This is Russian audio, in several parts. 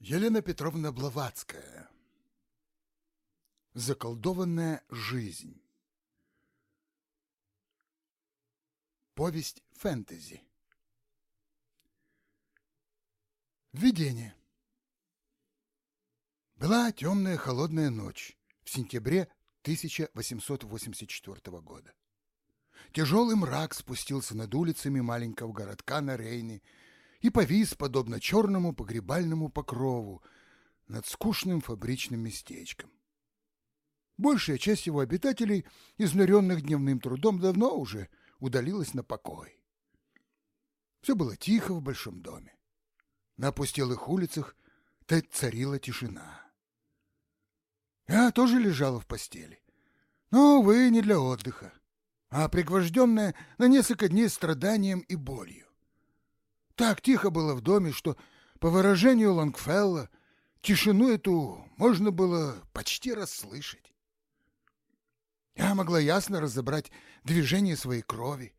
Елена Петровна Блаватская. Заколдованная жизнь. Повесть фэнтези. Введение. Была темная холодная ночь в сентябре 1884 года. Тяжелый мрак спустился над улицами маленького городка на Рейне и повис, подобно черному погребальному покрову, над скучным фабричным местечком. Большая часть его обитателей, изнуренных дневным трудом, давно уже удалилась на покой. Все было тихо в большом доме. На опустелых улицах царила тишина. Я тоже лежала в постели, но, увы, не для отдыха, а пригвожденная на несколько дней страданием и болью. Так тихо было в доме, что, по выражению Лонгфелла, тишину эту можно было почти расслышать. Я могла ясно разобрать движение своей крови,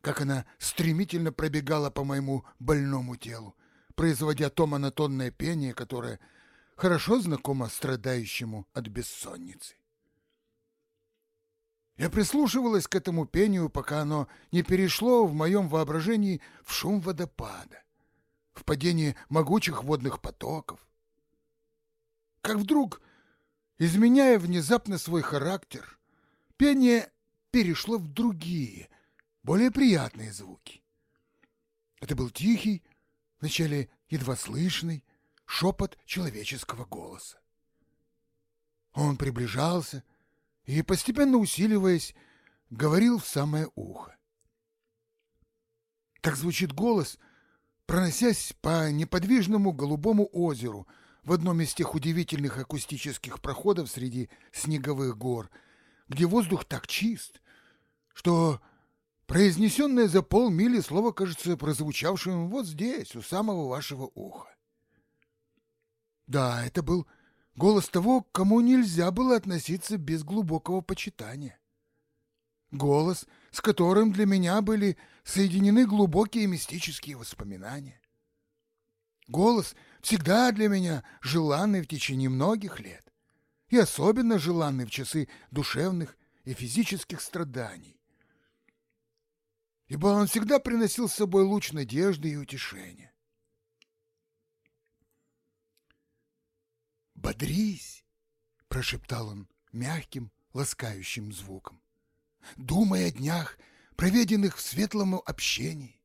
как она стремительно пробегала по моему больному телу, производя то монотонное пение, которое хорошо знакомо страдающему от бессонницы. Я прислушивалась к этому пению, пока оно не перешло в моем воображении в шум водопада, в падение могучих водных потоков. Как вдруг, изменяя внезапно свой характер, пение перешло в другие, более приятные звуки. Это был тихий, вначале едва слышный, шепот человеческого голоса. Он приближался, и, постепенно усиливаясь, говорил в самое ухо. Так звучит голос, проносясь по неподвижному голубому озеру в одном из тех удивительных акустических проходов среди снеговых гор, где воздух так чист, что произнесенное за полмили слово кажется прозвучавшим вот здесь, у самого вашего уха. Да, это был голос того, к кому нельзя было относиться без глубокого почитания. Голос, с которым для меня были соединены глубокие мистические воспоминания. Голос, всегда для меня желанный в течение многих лет, и особенно желанный в часы душевных и физических страданий. Ибо он всегда приносил с собой луч надежды и утешения. «Бодрись!» — прошептал он мягким, ласкающим звуком. «Думай о днях, проведенных в светлом общении.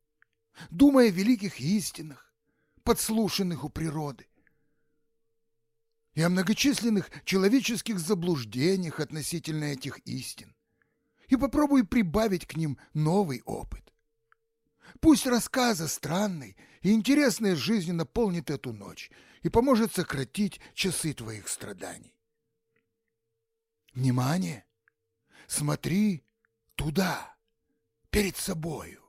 Думай о великих истинах, подслушанных у природы. И о многочисленных человеческих заблуждениях относительно этих истин. И попробуй прибавить к ним новый опыт. Пусть рассказы странной и интересной жизни наполнит эту ночь и поможет сократить часы твоих страданий. Внимание! Смотри туда, перед собою.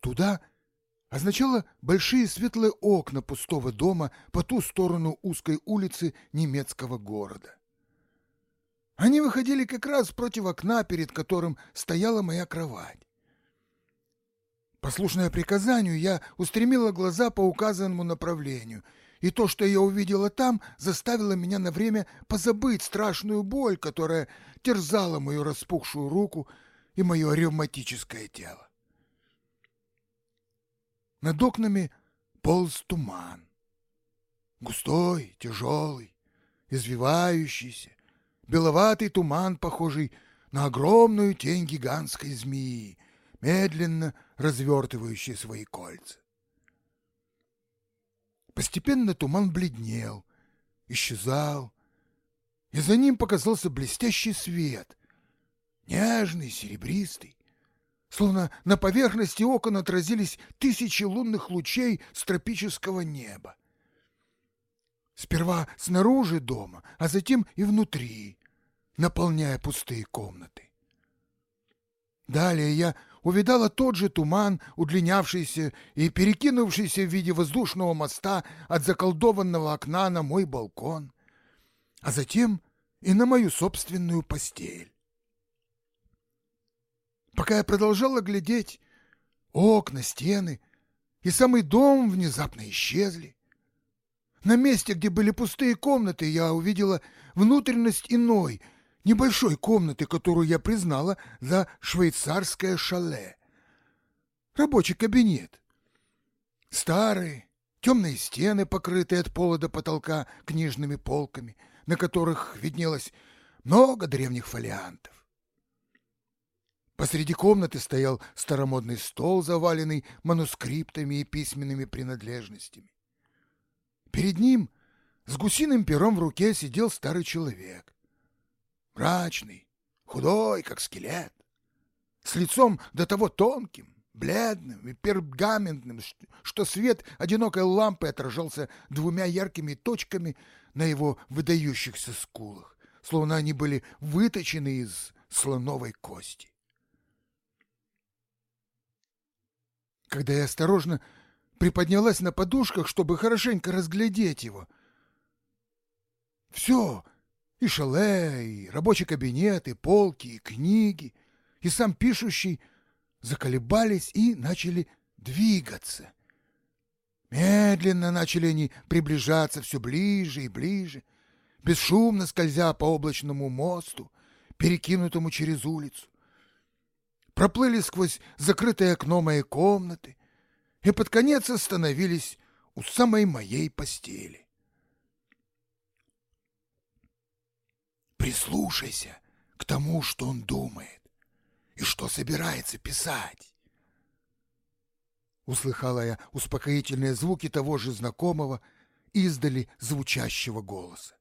Туда означало большие светлые окна пустого дома по ту сторону узкой улицы немецкого города. Они выходили как раз против окна, перед которым стояла моя кровать. Послушная приказанию, я устремила глаза по указанному направлению, и то, что я увидела там, заставило меня на время позабыть страшную боль, которая терзала мою распухшую руку и мое ревматическое тело. Над окнами полз туман. Густой, тяжелый, извивающийся, беловатый туман, похожий на огромную тень гигантской змеи, медленно развертывающие свои кольца. Постепенно туман бледнел, исчезал, и за ним показался блестящий свет, нежный, серебристый, словно на поверхности окон отразились тысячи лунных лучей с тропического неба. Сперва снаружи дома, а затем и внутри, наполняя пустые комнаты. Далее я увидала тот же туман, удлинявшийся и перекинувшийся в виде воздушного моста от заколдованного окна на мой балкон, а затем и на мою собственную постель. Пока я продолжала глядеть, окна, стены, и самый дом внезапно исчезли. На месте, где были пустые комнаты, я увидела внутренность иной, небольшой комнаты, которую я признала за швейцарское шале. Рабочий кабинет. Старые, темные стены, покрытые от пола до потолка книжными полками, на которых виднелось много древних фолиантов. Посреди комнаты стоял старомодный стол, заваленный манускриптами и письменными принадлежностями. Перед ним с гусиным пером в руке сидел старый человек. Мрачный, худой, как скелет, с лицом до того тонким, бледным и пергаментным, что свет одинокой лампы отражался двумя яркими точками на его выдающихся скулах, словно они были выточены из слоновой кости. Когда я осторожно приподнялась на подушках, чтобы хорошенько разглядеть его. Все, и шале, и рабочий кабинет, и полки, и книги, и сам пишущий заколебались и начали двигаться. Медленно начали они приближаться все ближе и ближе, бесшумно скользя по облачному мосту, перекинутому через улицу. Проплыли сквозь закрытое окно моей комнаты, и под конец остановились у самой моей постели. Прислушайся к тому, что он думает и что собирается писать. Услыхала я успокоительные звуки того же знакомого, издали звучащего голоса.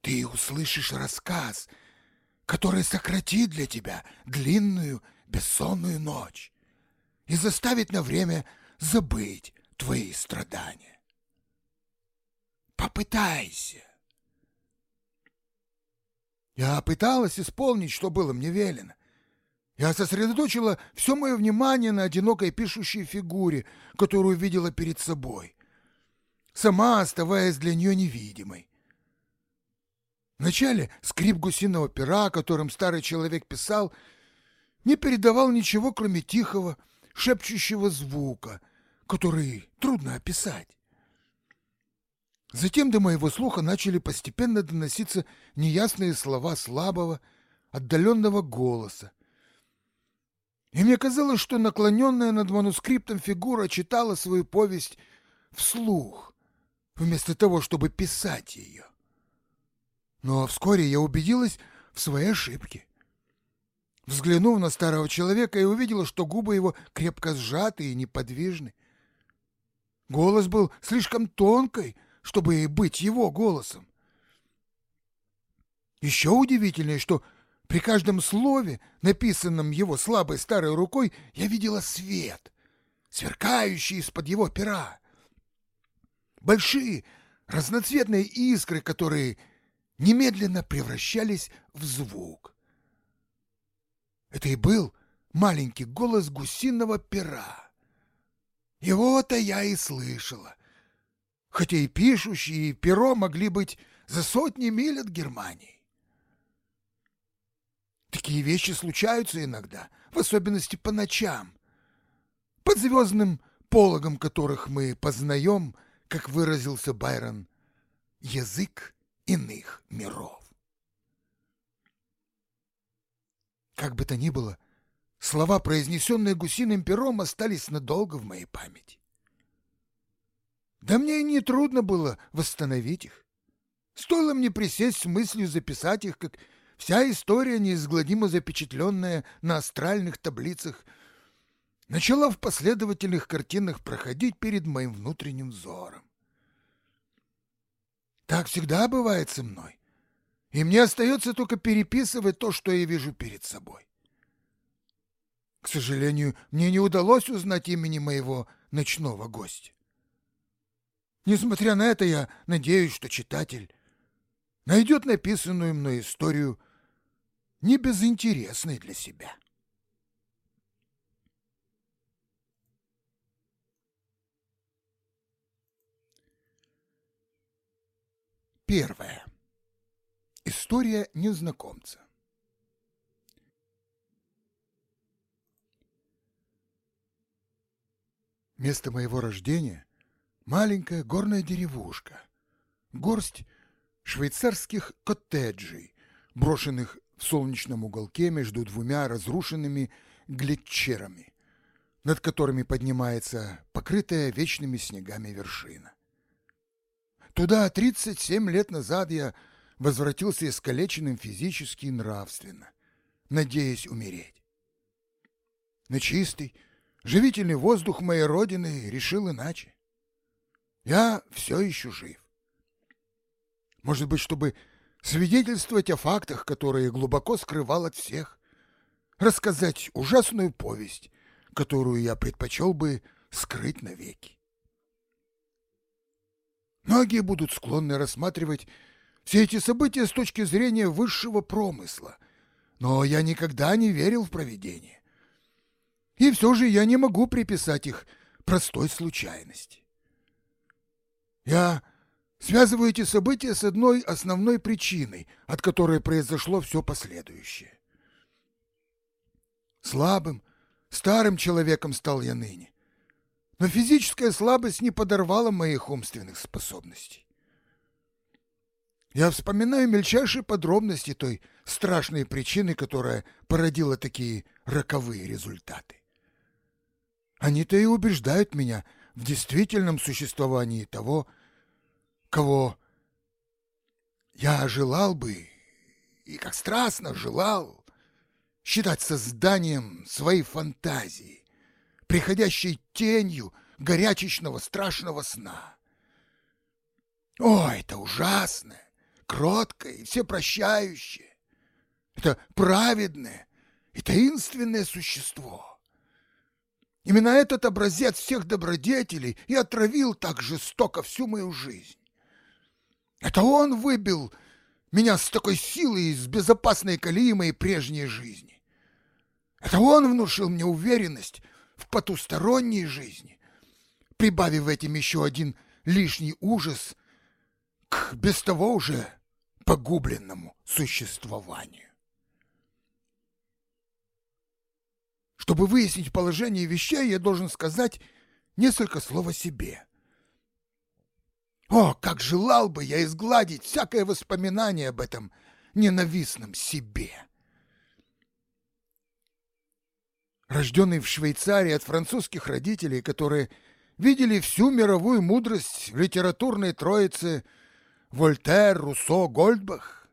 Ты услышишь рассказ, который сократит для тебя длинную бессонную ночь и заставить на время забыть твои страдания. Попытайся. Я пыталась исполнить, что было мне велено. Я сосредоточила все мое внимание на одинокой пишущей фигуре, которую видела перед собой, сама оставаясь для нее невидимой. Вначале скрип гусиного пера, которым старый человек писал, не передавал ничего, кроме тихого, шепчущего звука, который трудно описать. Затем до моего слуха начали постепенно доноситься неясные слова слабого, отдаленного голоса. И мне казалось, что наклоненная над манускриптом фигура читала свою повесть вслух, вместо того, чтобы писать ее. Но вскоре я убедилась в своей ошибке. Взглянув на старого человека, я увидела, что губы его крепко сжаты и неподвижны. Голос был слишком тонкой, чтобы быть его голосом. Еще удивительнее, что при каждом слове, написанном его слабой старой рукой, я видела свет, сверкающий из-под его пера. Большие разноцветные искры, которые немедленно превращались в звук. Это и был маленький голос гусиного пера. Его-то я и слышала. Хотя и пишущий, и перо могли быть за сотни миль от Германии. Такие вещи случаются иногда, в особенности по ночам, под звездным пологом которых мы познаем, как выразился Байрон, язык иных миров. Как бы то ни было, слова, произнесенные гусиным пером, остались надолго в моей памяти. Да мне и не трудно было восстановить их. Стоило мне присесть с мыслью записать их, как вся история, неизгладимо запечатленная на астральных таблицах, начала в последовательных картинах проходить перед моим внутренним взором. Так всегда бывает со мной и мне остается только переписывать то, что я вижу перед собой. К сожалению, мне не удалось узнать имени моего ночного гостя. Несмотря на это, я надеюсь, что читатель найдет написанную мной историю не безинтересной для себя. Первое. История незнакомца. Место моего рождения — маленькая горная деревушка, горсть швейцарских коттеджей, брошенных в солнечном уголке между двумя разрушенными глетчерами, над которыми поднимается покрытая вечными снегами вершина. Туда 37 лет назад я возвратился искалеченным физически и нравственно, надеясь умереть. На чистый, живительный воздух моей родины решил иначе. Я все еще жив. Может быть, чтобы свидетельствовать о фактах, которые глубоко скрывал от всех, рассказать ужасную повесть, которую я предпочел бы скрыть навеки. Многие будут склонны рассматривать все эти события с точки зрения высшего промысла, но я никогда не верил в провидение. И все же я не могу приписать их простой случайности. Я связываю эти события с одной основной причиной, от которой произошло все последующее. Слабым, старым человеком стал я ныне, но физическая слабость не подорвала моих умственных способностей. Я вспоминаю мельчайшие подробности той страшной причины, которая породила такие роковые результаты. Они-то и убеждают меня в действительном существовании того, кого я желал бы, и как страстно желал, считать созданием своей фантазии, приходящей тенью горячечного страшного сна. О, это ужасное, кроткое и всепрощающее. Это праведное и таинственное существо. Именно этот образец всех добродетелей и отравил так жестоко всю мою жизнь. Это он выбил меня с такой силой из безопасной колеи моей прежней жизни. Это он внушил мне уверенность в потусторонней жизни, прибавив этим еще один лишний ужас к без того уже погубленному существованию. Чтобы выяснить положение вещей, я должен сказать несколько слов о себе. О, как желал бы я изгладить всякое воспоминание об этом ненавистном себе! Рожденный в Швейцарии от французских родителей, которые видели всю мировую мудрость литературной троице Вольтер, Руссо, Гольдбах,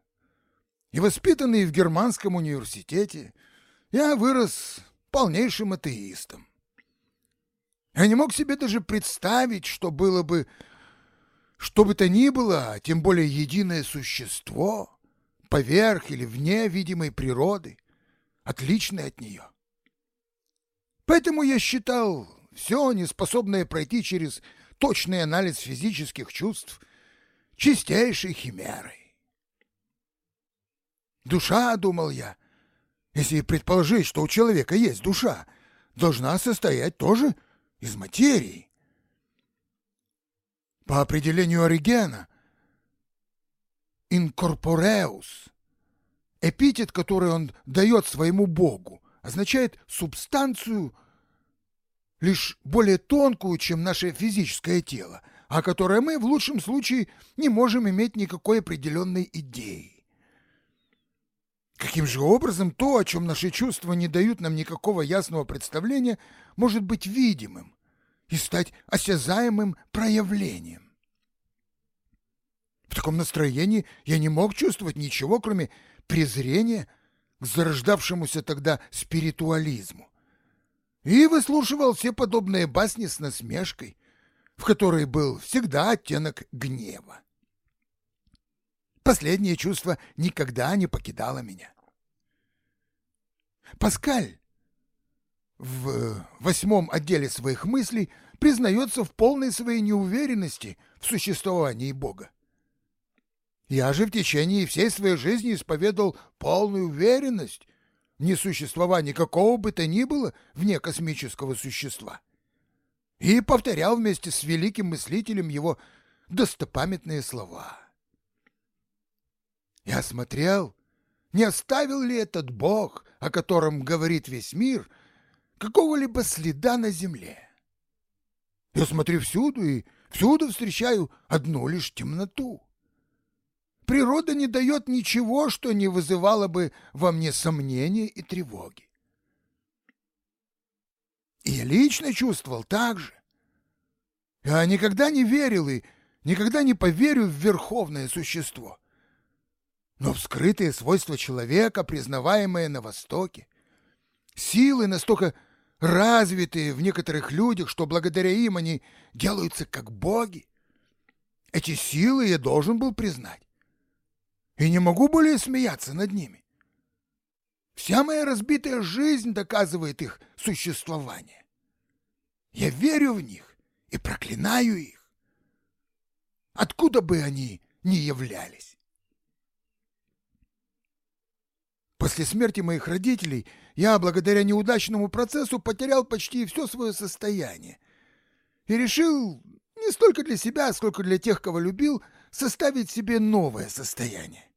и воспитанный в германском университете, я вырос полнейшим атеистом. Я не мог себе даже представить, что было бы что бы то ни было, тем более единое существо, поверх или вне видимой природы, отличное от нее. Поэтому я считал все, неспособное пройти через точный анализ физических чувств, чистейшей химерой. Душа, думал я, если предположить, что у человека есть душа, должна состоять тоже из материи. По определению Оригена, «инкорпореус» — эпитет, который он дает своему богу, означает субстанцию, лишь более тонкую, чем наше физическое тело, о которой мы в лучшем случае не можем иметь никакой определенной идеи. Каким же образом то, о чем наши чувства не дают нам никакого ясного представления, может быть видимым? И стать осязаемым проявлением. В таком настроении я не мог чувствовать ничего, кроме презрения к зарождавшемуся тогда спиритуализму, и выслушивал все подобные басни с насмешкой, в которой был всегда оттенок гнева. Последнее чувство никогда не покидало меня. Паскаль в восьмом отделе своих мыслей признается в полной своей неуверенности в существовании Бога. Я же в течение всей своей жизни исповедовал полную уверенность в несуществовании какого бы то ни было вне космического существа и повторял вместе с великим мыслителем его достопамятные слова. Я смотрел, не оставил ли этот Бог, о котором говорит весь мир, какого-либо следа на земле. Я смотрю всюду и всюду встречаю одну лишь темноту. Природа не дает ничего, что не вызывало бы во мне сомнения и тревоги. И я лично чувствовал так же. Я никогда не верил и никогда не поверю в верховное существо. Но вскрытые свойства человека, признаваемые на Востоке, силы настолько развитые в некоторых людях, что благодаря им они делаются как боги, эти силы я должен был признать. И не могу более смеяться над ними. Вся моя разбитая жизнь доказывает их существование. Я верю в них и проклинаю их. Откуда бы они ни являлись. После смерти моих родителей я, благодаря неудачному процессу, потерял почти все свое состояние и решил, не столько для себя, сколько для тех, кого любил, составить себе новое состояние.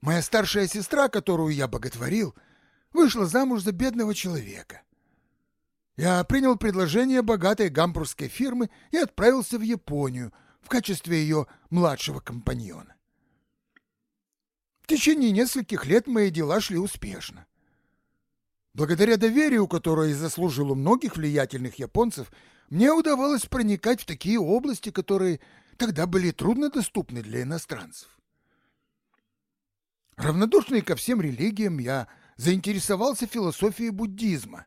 Моя старшая сестра, которую я боготворил, вышла замуж за бедного человека. Я принял предложение богатой гамбургской фирмы и отправился в Японию в качестве ее младшего компаньона. В течение нескольких лет мои дела шли успешно. Благодаря доверию, которое заслужил у многих влиятельных японцев, мне удавалось проникать в такие области, которые тогда были труднодоступны для иностранцев. Равнодушный ко всем религиям, я заинтересовался философией буддизма,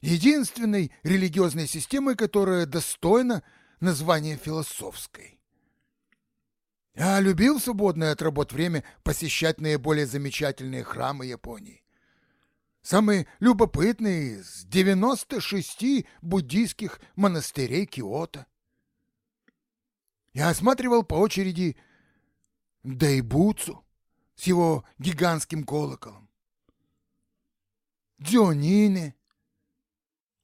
единственной религиозной системой, которая достойна названия философской. Я любил свободное от работ время посещать наиболее замечательные храмы Японии. Самые любопытные из 96 буддийских монастырей Киото. Я осматривал по очереди Дайбуцу с его гигантским колоколом, Дионине,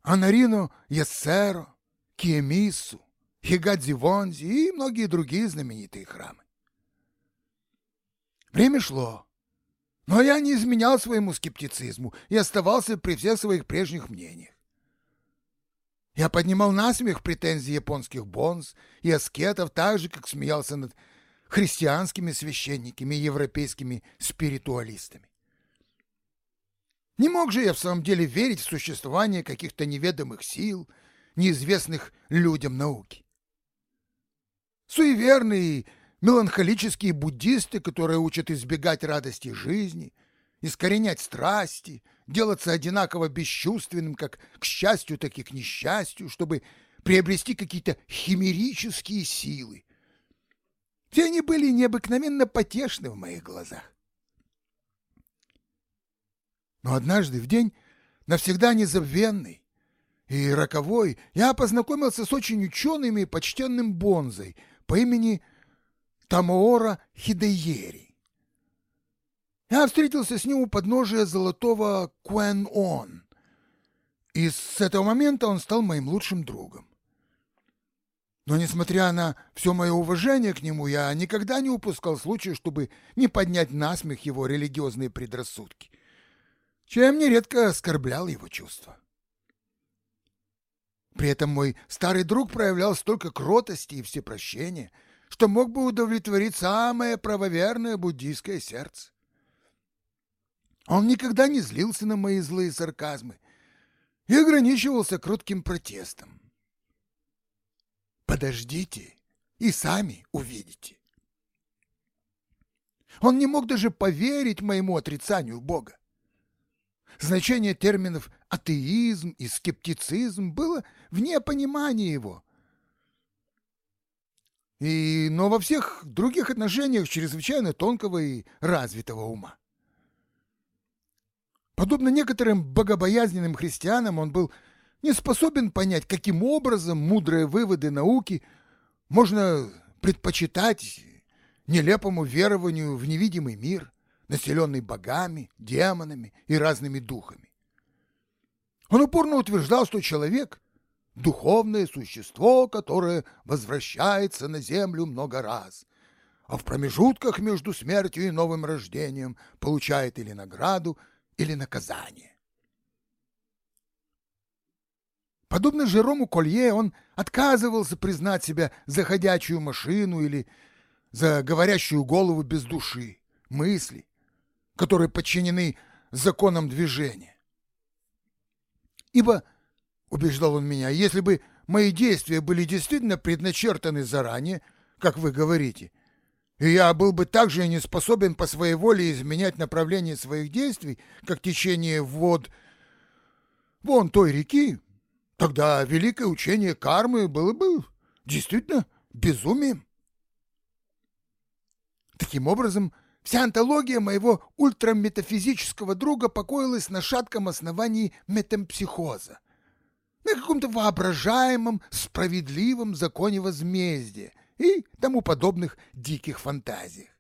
Анарино Яссеро, Киемису, Хигадзивонзи и многие другие знаменитые храмы. Время шло, но я не изменял своему скептицизму и оставался при всех своих прежних мнениях. Я поднимал насмех претензии японских бонз и аскетов так же, как смеялся над христианскими священниками и европейскими спиритуалистами. Не мог же я в самом деле верить в существование каких-то неведомых сил, неизвестных людям науки. Суеверные меланхолические буддисты, которые учат избегать радости жизни, искоренять страсти, делаться одинаково бесчувственным как к счастью, так и к несчастью, чтобы приобрести какие-то химерические силы. Все они были необыкновенно потешны в моих глазах. Но однажды в день, навсегда незабвенный и роковой, я познакомился с очень ученым и почтенным бонзой по имени Тамоора Хидеери. Я встретился с ним у подножия золотого Куэн-Он, и с этого момента он стал моим лучшим другом. Но, несмотря на все мое уважение к нему, я никогда не упускал случая, чтобы не поднять насмех его религиозные предрассудки, чем нередко оскорблял его чувства. При этом мой старый друг проявлял столько кротости и всепрощения — что мог бы удовлетворить самое правоверное буддийское сердце. Он никогда не злился на мои злые сарказмы и ограничивался кротким протестом. Подождите и сами увидите. Он не мог даже поверить моему отрицанию Бога. Значение терминов атеизм и скептицизм было вне понимания его, и, но во всех других отношениях чрезвычайно тонкого и развитого ума. Подобно некоторым богобоязненным христианам, он был не способен понять, каким образом мудрые выводы науки можно предпочитать нелепому верованию в невидимый мир, населенный богами, демонами и разными духами. Он упорно утверждал, что человек духовное существо, которое возвращается на землю много раз, а в промежутках между смертью и новым рождением получает или награду, или наказание. Подобно Жерому Колье, он отказывался признать себя за ходячую машину или за говорящую голову без души, мысли, которые подчинены законам движения. Ибо, убеждал он меня, если бы мои действия были действительно предначертаны заранее, как вы говорите, и я был бы также не способен по своей воле изменять направление своих действий, как течение вод вон той реки, тогда великое учение кармы было бы действительно безумием. Таким образом, вся антология моего ультраметафизического друга покоилась на шатком основании метампсихоза, на каком-то воображаемом справедливом законе возмездия и тому подобных диких фантазиях.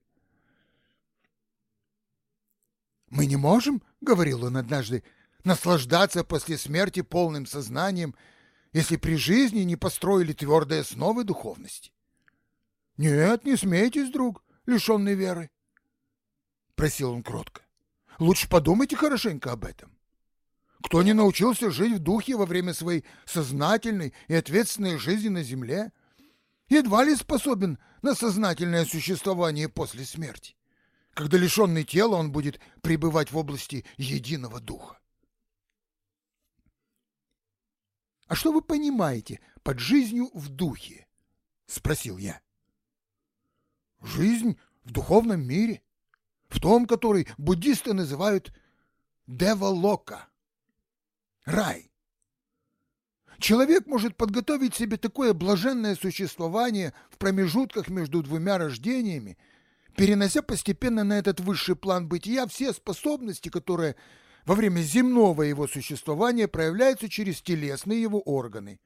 «Мы не можем, — говорил он однажды, — наслаждаться после смерти полным сознанием, если при жизни не построили твердые основы духовности. Нет, не смейтесь, друг, лишенный веры. Просил он кротко. Лучше подумайте хорошенько об этом. Кто не научился жить в духе во время своей сознательной и ответственной жизни на земле, едва ли способен на сознательное существование после смерти, когда лишенный тела он будет пребывать в области единого духа. «А что вы понимаете под жизнью в духе?» — спросил я. Жизнь в духовном мире, в том, который буддисты называют девалока, рай. Человек может подготовить себе такое блаженное существование в промежутках между двумя рождениями, перенося постепенно на этот высший план бытия все способности, которые во время земного его существования проявляются через телесные его органы.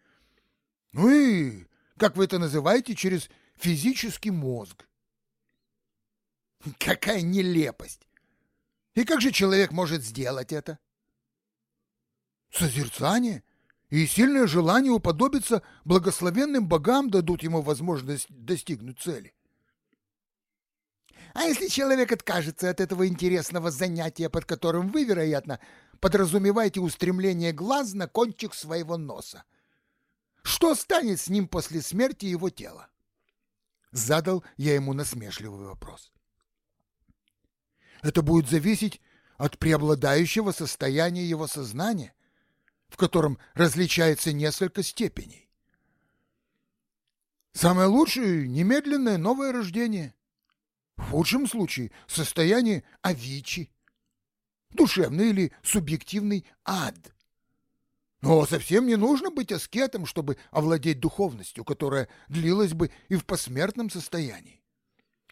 Ну и, как вы это называете, через физический мозг. Какая нелепость! И как же человек может сделать это? Созерцание и сильное желание уподобиться благословенным богам дадут ему возможность достигнуть цели. А если человек откажется от этого интересного занятия, под которым вы, вероятно, подразумеваете устремление глаз на кончик своего носа? Что станет с ним после смерти его тела? Задал я ему насмешливый вопрос. Это будет зависеть от преобладающего состояния его сознания, в котором различается несколько степеней. Самое лучшее – немедленное новое рождение. В худшем случае – состояние авичи, душевный или субъективный ад. Но совсем не нужно быть аскетом, чтобы овладеть духовностью, которая длилась бы и в посмертном состоянии.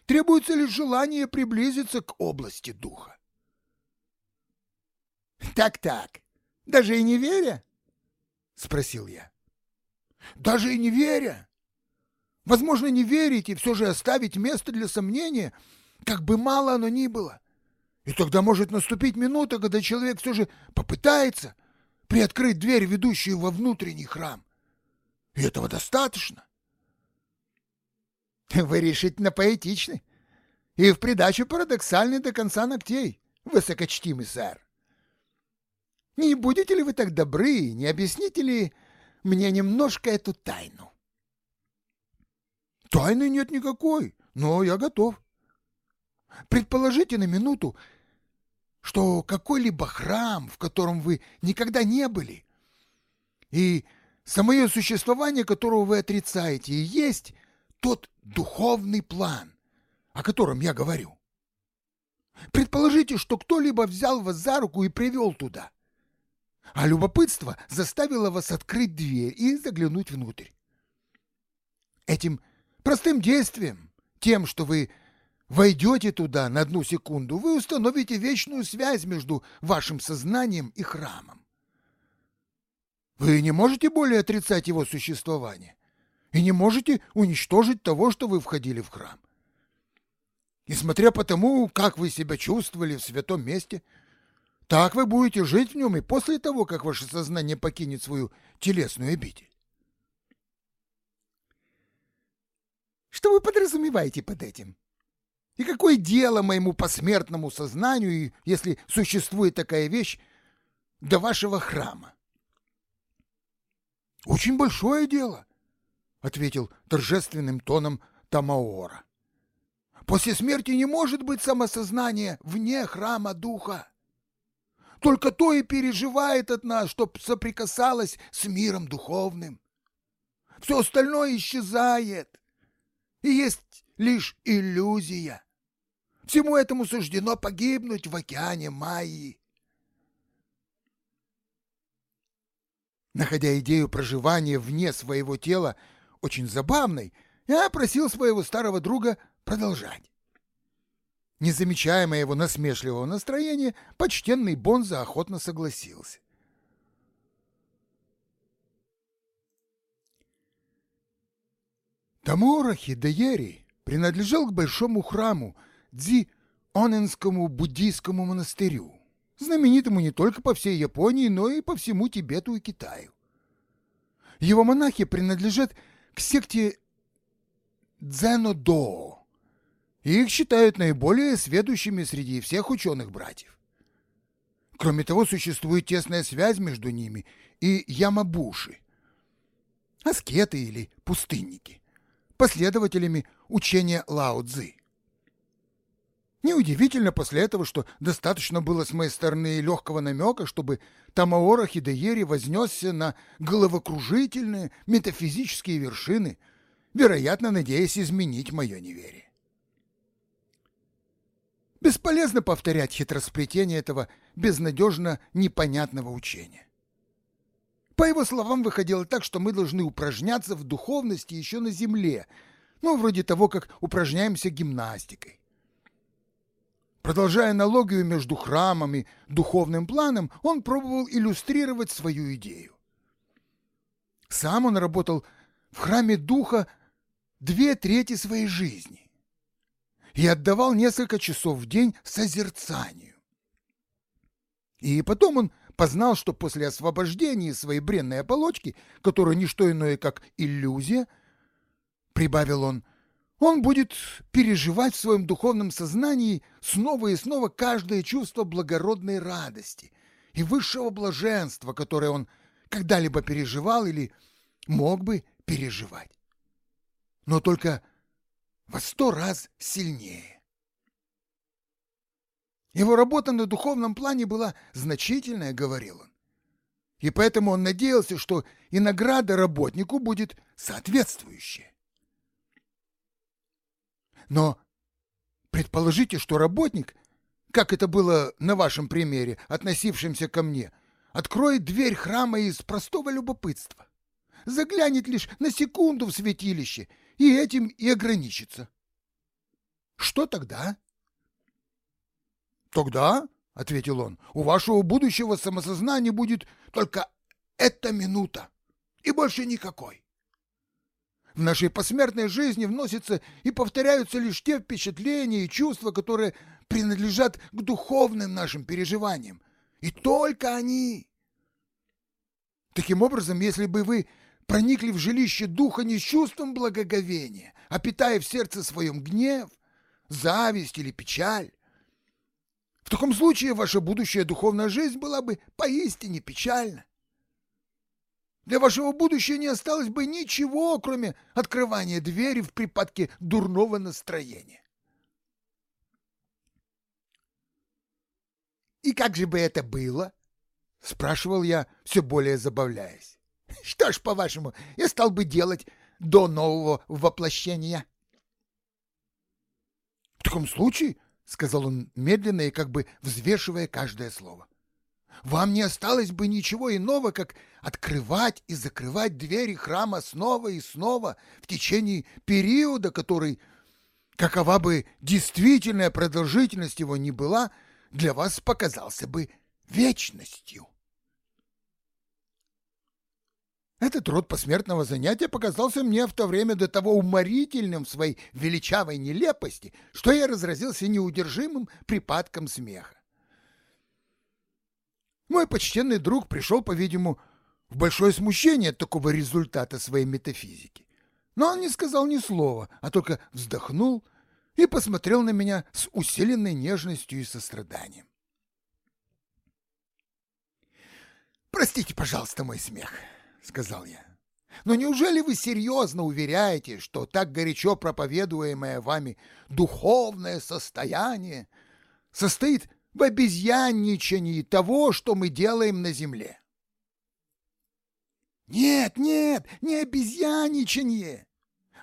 Требуется лишь желание приблизиться к области духа. «Так-так, даже и не веря?» — спросил я. «Даже и не веря. Возможно, не верить и все же оставить место для сомнения, как бы мало оно ни было. И тогда может наступить минута, когда человек все же попытается приоткрыть дверь, ведущую во внутренний храм. И этого достаточно. Вы решительно поэтичны. И в придачу парадоксальны до конца ногтей, высокочтимый сэр. Не будете ли вы так добры, не объясните ли мне немножко эту тайну? Тайны нет никакой, но я готов. Предположите на минуту, что какой-либо храм, в котором вы никогда не были, и самое существование которого вы отрицаете, и есть тот духовный план, о котором я говорю. Предположите, что кто-либо взял вас за руку и привел туда, а любопытство заставило вас открыть дверь и заглянуть внутрь. Этим простым действием, тем, что вы войдете туда на одну секунду, вы установите вечную связь между вашим сознанием и храмом. Вы не можете более отрицать его существование и не можете уничтожить того, что вы входили в храм. И смотря по тому, как вы себя чувствовали в святом месте, так вы будете жить в нем и после того, как ваше сознание покинет свою телесную обитель. Что вы подразумеваете под этим? И какое дело моему посмертному сознанию, если существует такая вещь, до вашего храма? Очень большое дело, ответил торжественным тоном Тамаора. После смерти не может быть самосознания вне храма духа. Только то и переживает от нас, чтоб соприкасалось с миром духовным. Все остальное исчезает, и есть лишь иллюзия. Всему этому суждено погибнуть в океане Майи. Находя идею проживания вне своего тела очень забавной, я просил своего старого друга продолжать. Не замечая моего насмешливого настроения, почтенный Бонза охотно согласился. Тамора Хидеери принадлежал к большому храму Дзи-Оненскому буддийскому монастырю, знаменитому не только по всей Японии, но и по всему Тибету и Китаю. Его монахи принадлежат к секте Дзено-Доо, и их считают наиболее сведущими среди всех ученых-братьев. Кроме того, существует тесная связь между ними и ямабуши, аскеты или пустынники, последователями учения Лао-Цзы. Неудивительно после этого, что достаточно было с моей стороны легкого намека, чтобы Тамаора Хидеери вознесся на головокружительные метафизические вершины, вероятно, надеясь изменить мое неверие. Бесполезно повторять хитросплетение этого безнадежно непонятного учения. По его словам, выходило так, что мы должны упражняться в духовности еще на земле, ну, вроде того, как упражняемся гимнастикой. Продолжая аналогию между храмом и духовным планом, он пробовал иллюстрировать свою идею. Сам он работал в храме духа две трети своей жизни и отдавал несколько часов в день созерцанию. И потом он познал, что после освобождения своей бренной оболочки, которая не что иное, как иллюзия, прибавил он, он будет переживать в своем духовном сознании снова и снова каждое чувство благородной радости и высшего блаженства, которое он когда-либо переживал или мог бы переживать. Но только во сто раз сильнее. Его работа на духовном плане была значительная, говорил он. И поэтому он надеялся, что и награда работнику будет соответствующая. Но предположите, что работник, как это было на вашем примере, относившемся ко мне, откроет дверь храма из простого любопытства, заглянет лишь на секунду в святилище и этим и ограничится. Что тогда? Тогда, — ответил он, — у вашего будущего самосознания будет только эта минута и больше никакой. В нашей посмертной жизни вносятся и повторяются лишь те впечатления и чувства, которые принадлежат к духовным нашим переживаниям. И только они. Таким образом, если бы вы проникли в жилище духа не с чувством благоговения, а питая в сердце своем гнев, зависть или печаль. В таком случае ваша будущая духовная жизнь была бы поистине печальна. Для вашего будущего не осталось бы ничего, кроме открывания двери в припадке дурного настроения. «И как же бы это было?» — спрашивал я, все более забавляясь. Что ж, по-вашему, я стал бы делать до нового воплощения? — В таком случае, — сказал он медленно и как бы взвешивая каждое слово, — вам не осталось бы ничего иного, как открывать и закрывать двери храма снова и снова в течение периода, который, какова бы действительная продолжительность его ни была, для вас показался бы вечностью. Этот род посмертного занятия показался мне в то время до того уморительным в своей величавой нелепости, что я разразился неудержимым припадком смеха. Мой почтенный друг пришел, по-видимому, в большое смущение от такого результата своей метафизики. Но он не сказал ни слова, а только вздохнул и посмотрел на меня с усиленной нежностью и состраданием. «Простите, пожалуйста, мой смех», — сказал я. Но неужели вы серьезно уверяете, что так горячо проповедуемое вами духовное состояние состоит в обезьянничании того, что мы делаем на земле? Нет, нет, не обезьяничание,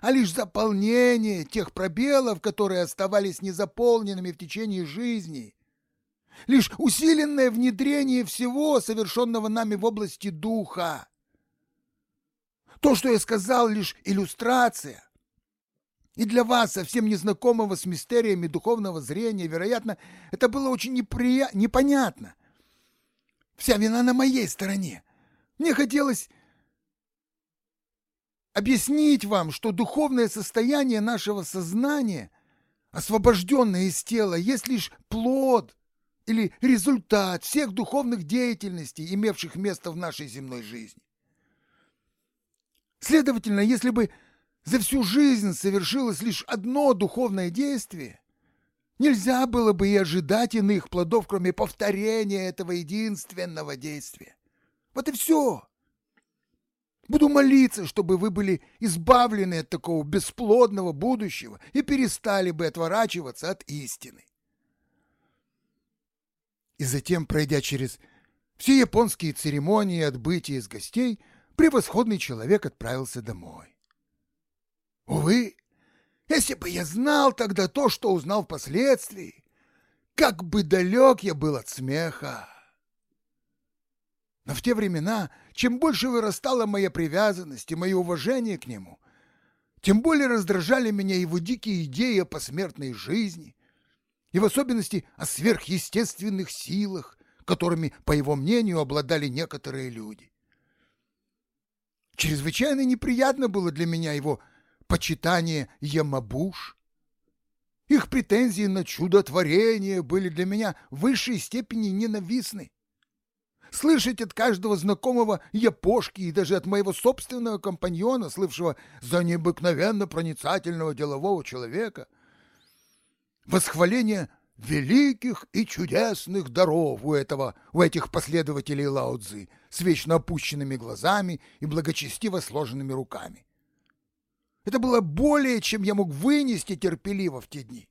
а лишь заполнение тех пробелов, которые оставались незаполненными в течение жизни. Лишь усиленное внедрение всего, совершенного нами в области духа. То, что я сказал, лишь иллюстрация. И для вас, совсем незнакомого с мистериями духовного зрения, вероятно, это было очень неприя... непонятно. Вся вина на моей стороне. Мне хотелось объяснить вам, что духовное состояние нашего сознания, освобожденное из тела, есть лишь плод или результат всех духовных деятельностей, имевших место в нашей земной жизни. Следовательно, если бы за всю жизнь совершилось лишь одно духовное действие, нельзя было бы и ожидать иных плодов, кроме повторения этого единственного действия. Вот и все. Буду молиться, чтобы вы были избавлены от такого бесплодного будущего и перестали бы отворачиваться от истины. И затем, пройдя через все японские церемонии отбытия из гостей, превосходный человек отправился домой. Увы, если бы я знал тогда то, что узнал впоследствии, как бы далек я был от смеха. Но в те времена, чем больше вырастала моя привязанность и мое уважение к нему, тем более раздражали меня его дикие идеи о посмертной жизни и в особенности о сверхъестественных силах, которыми, по его мнению, обладали некоторые люди. Чрезвычайно неприятно было для меня его почитание Ямабуш. Их претензии на чудотворение были для меня в высшей степени ненавистны. Слышать от каждого знакомого япошки и даже от моего собственного компаньона, слывшего за необыкновенно проницательного делового человека, восхваление великих и чудесных даров у этого, у этих последователей Лао Цзы с вечно опущенными глазами и благочестиво сложенными руками. Это было более, чем я мог вынести терпеливо в те дни.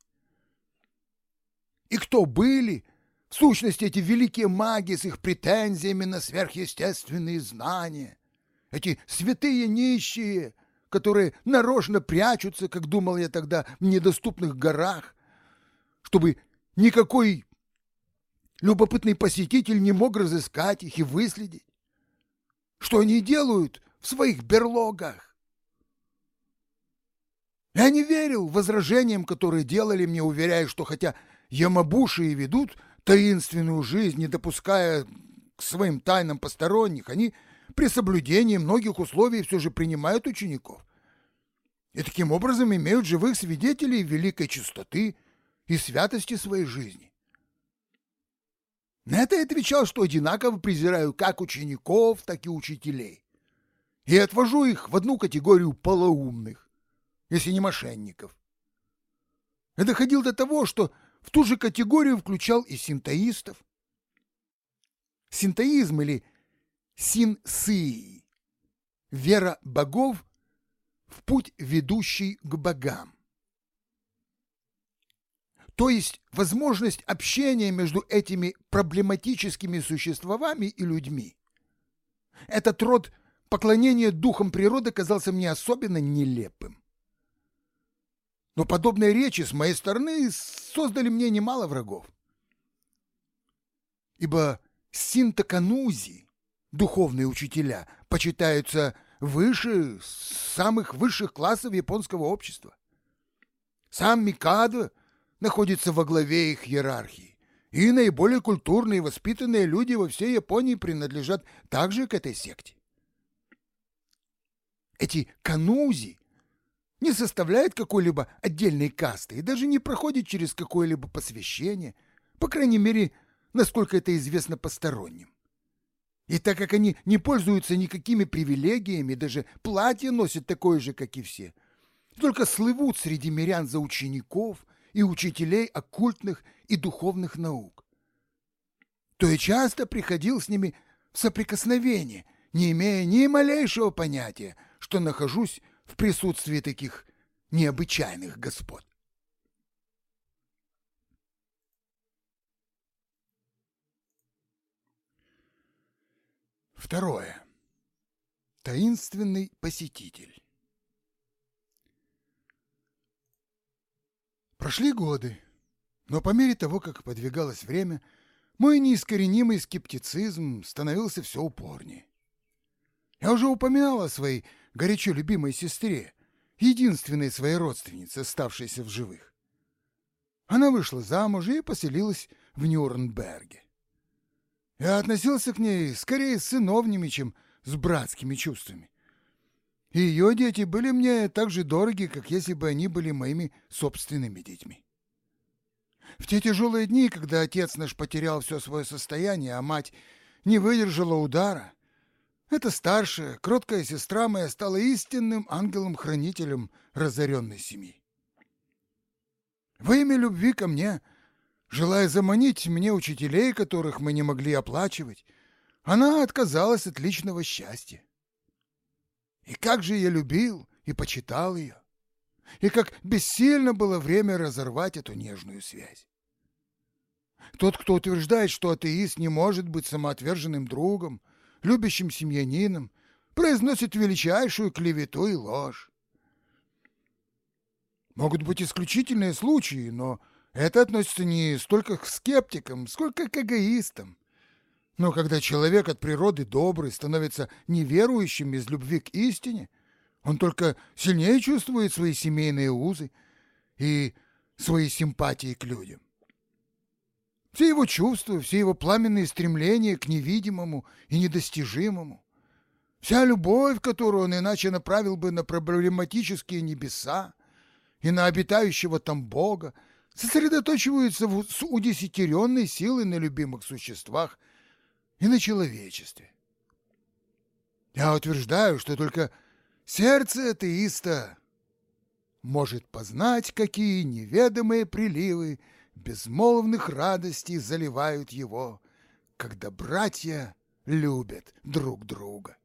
И кто были, в сущности, эти великие маги с их претензиями на сверхъестественные знания, эти святые нищие, которые нарочно прячутся, как думал я тогда, в недоступных горах, чтобы Никакой любопытный посетитель не мог разыскать их и выследить. Что они делают в своих берлогах? Я не верил возражениям, которые делали мне, уверяя, что хотя ямабуши и ведут таинственную жизнь, не допуская к своим тайнам посторонних, они при соблюдении многих условий все же принимают учеников. И таким образом имеют живых свидетелей великой чистоты и святости своей жизни. На это я отвечал, что одинаково презираю как учеников, так и учителей. И отвожу их в одну категорию полоумных, если не мошенников. Я доходил до того, что в ту же категорию включал и синтоистов. Синтоизм или синсии – вера богов в путь, ведущий к богам то есть возможность общения между этими проблематическими существами и людьми. Этот род поклонения духам природы казался мне особенно нелепым. Но подобные речи с моей стороны создали мне немало врагов. Ибо синтаканузи, духовные учителя, почитаются выше самых высших классов японского общества. Сам Микадо – находится во главе их иерархии. И наиболее культурные и воспитанные люди во всей Японии принадлежат также к этой секте. Эти канузи не составляют какой-либо отдельной касты и даже не проходят через какое-либо посвящение, по крайней мере, насколько это известно посторонним. И так как они не пользуются никакими привилегиями, даже платье носят такое же, как и все, только слывут среди мирян за учеников, и учителей оккультных и духовных наук. То и часто приходил с ними в соприкосновение, не имея ни малейшего понятия, что нахожусь в присутствии таких необычайных господ. Второе. Таинственный посетитель. Прошли годы, но по мере того, как подвигалось время, мой неискоренимый скептицизм становился все упорнее. Я уже упоминал о своей горячо любимой сестре, единственной своей родственнице, оставшейся в живых. Она вышла замуж и поселилась в Нюрнберге. Я относился к ней скорее с сыновними, чем с братскими чувствами. И ее дети были мне так же дороги, как если бы они были моими собственными детьми. В те тяжелые дни, когда отец наш потерял все свое состояние, а мать не выдержала удара, эта старшая, кроткая сестра моя стала истинным ангелом-хранителем разоренной семьи. Во имя любви ко мне, желая заманить мне учителей, которых мы не могли оплачивать, она отказалась от личного счастья. И как же я любил и почитал ее, и как бессильно было время разорвать эту нежную связь. Тот, кто утверждает, что атеист не может быть самоотверженным другом, любящим семьянином, произносит величайшую клевету и ложь. Могут быть исключительные случаи, но это относится не столько к скептикам, сколько к эгоистам, но когда человек от природы добрый становится неверующим из любви к истине, он только сильнее чувствует свои семейные узы и свои симпатии к людям. Все его чувства, все его пламенные стремления к невидимому и недостижимому, вся любовь, которую он иначе направил бы на проблематические небеса и на обитающего там Бога, сосредоточиваются с удесятеренной силой на любимых существах – и на человечестве. Я утверждаю, что только сердце атеиста может познать, какие неведомые приливы безмолвных радостей заливают его, когда братья любят друг друга.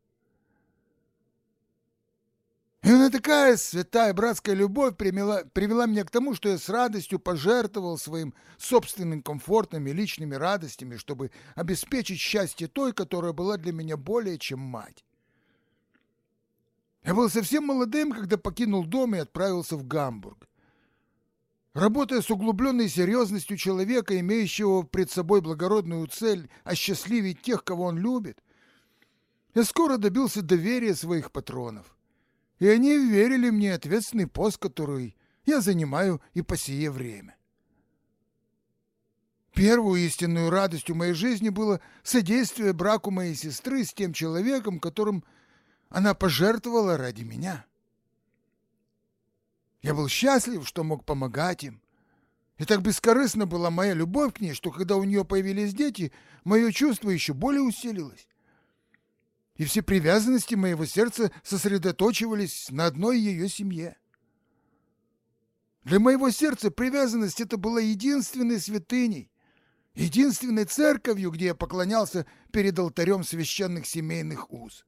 Именно такая святая братская любовь привела, привела меня к тому, что я с радостью пожертвовал своим собственным комфортом и личными радостями, чтобы обеспечить счастье той, которая была для меня более чем мать. Я был совсем молодым, когда покинул дом и отправился в Гамбург. Работая с углубленной серьезностью человека, имеющего пред собой благородную цель осчастливить тех, кого он любит, я скоро добился доверия своих патронов и они верили мне ответственный пост, который я занимаю и по сие время. Первую истинную радостью моей жизни было содействие браку моей сестры с тем человеком, которым она пожертвовала ради меня. Я был счастлив, что мог помогать им. И так бескорыстна была моя любовь к ней, что когда у нее появились дети, мое чувство еще более усилилось и все привязанности моего сердца сосредоточивались на одной ее семье. Для моего сердца привязанность это была единственной святыней, единственной церковью, где я поклонялся перед алтарем священных семейных уз.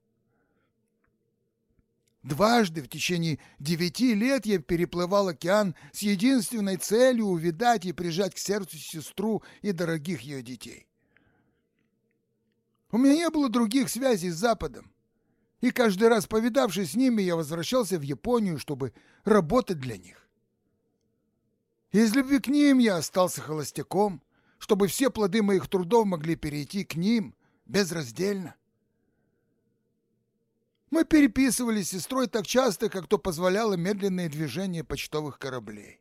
Дважды в течение девяти лет я переплывал океан с единственной целью увидать и прижать к сердцу сестру и дорогих ее детей. У меня не было других связей с Западом. И каждый раз, повидавшись с ними, я возвращался в Японию, чтобы работать для них. Из любви к ним я остался холостяком, чтобы все плоды моих трудов могли перейти к ним безраздельно. Мы переписывались с сестрой так часто, как то позволяло медленное движение почтовых кораблей.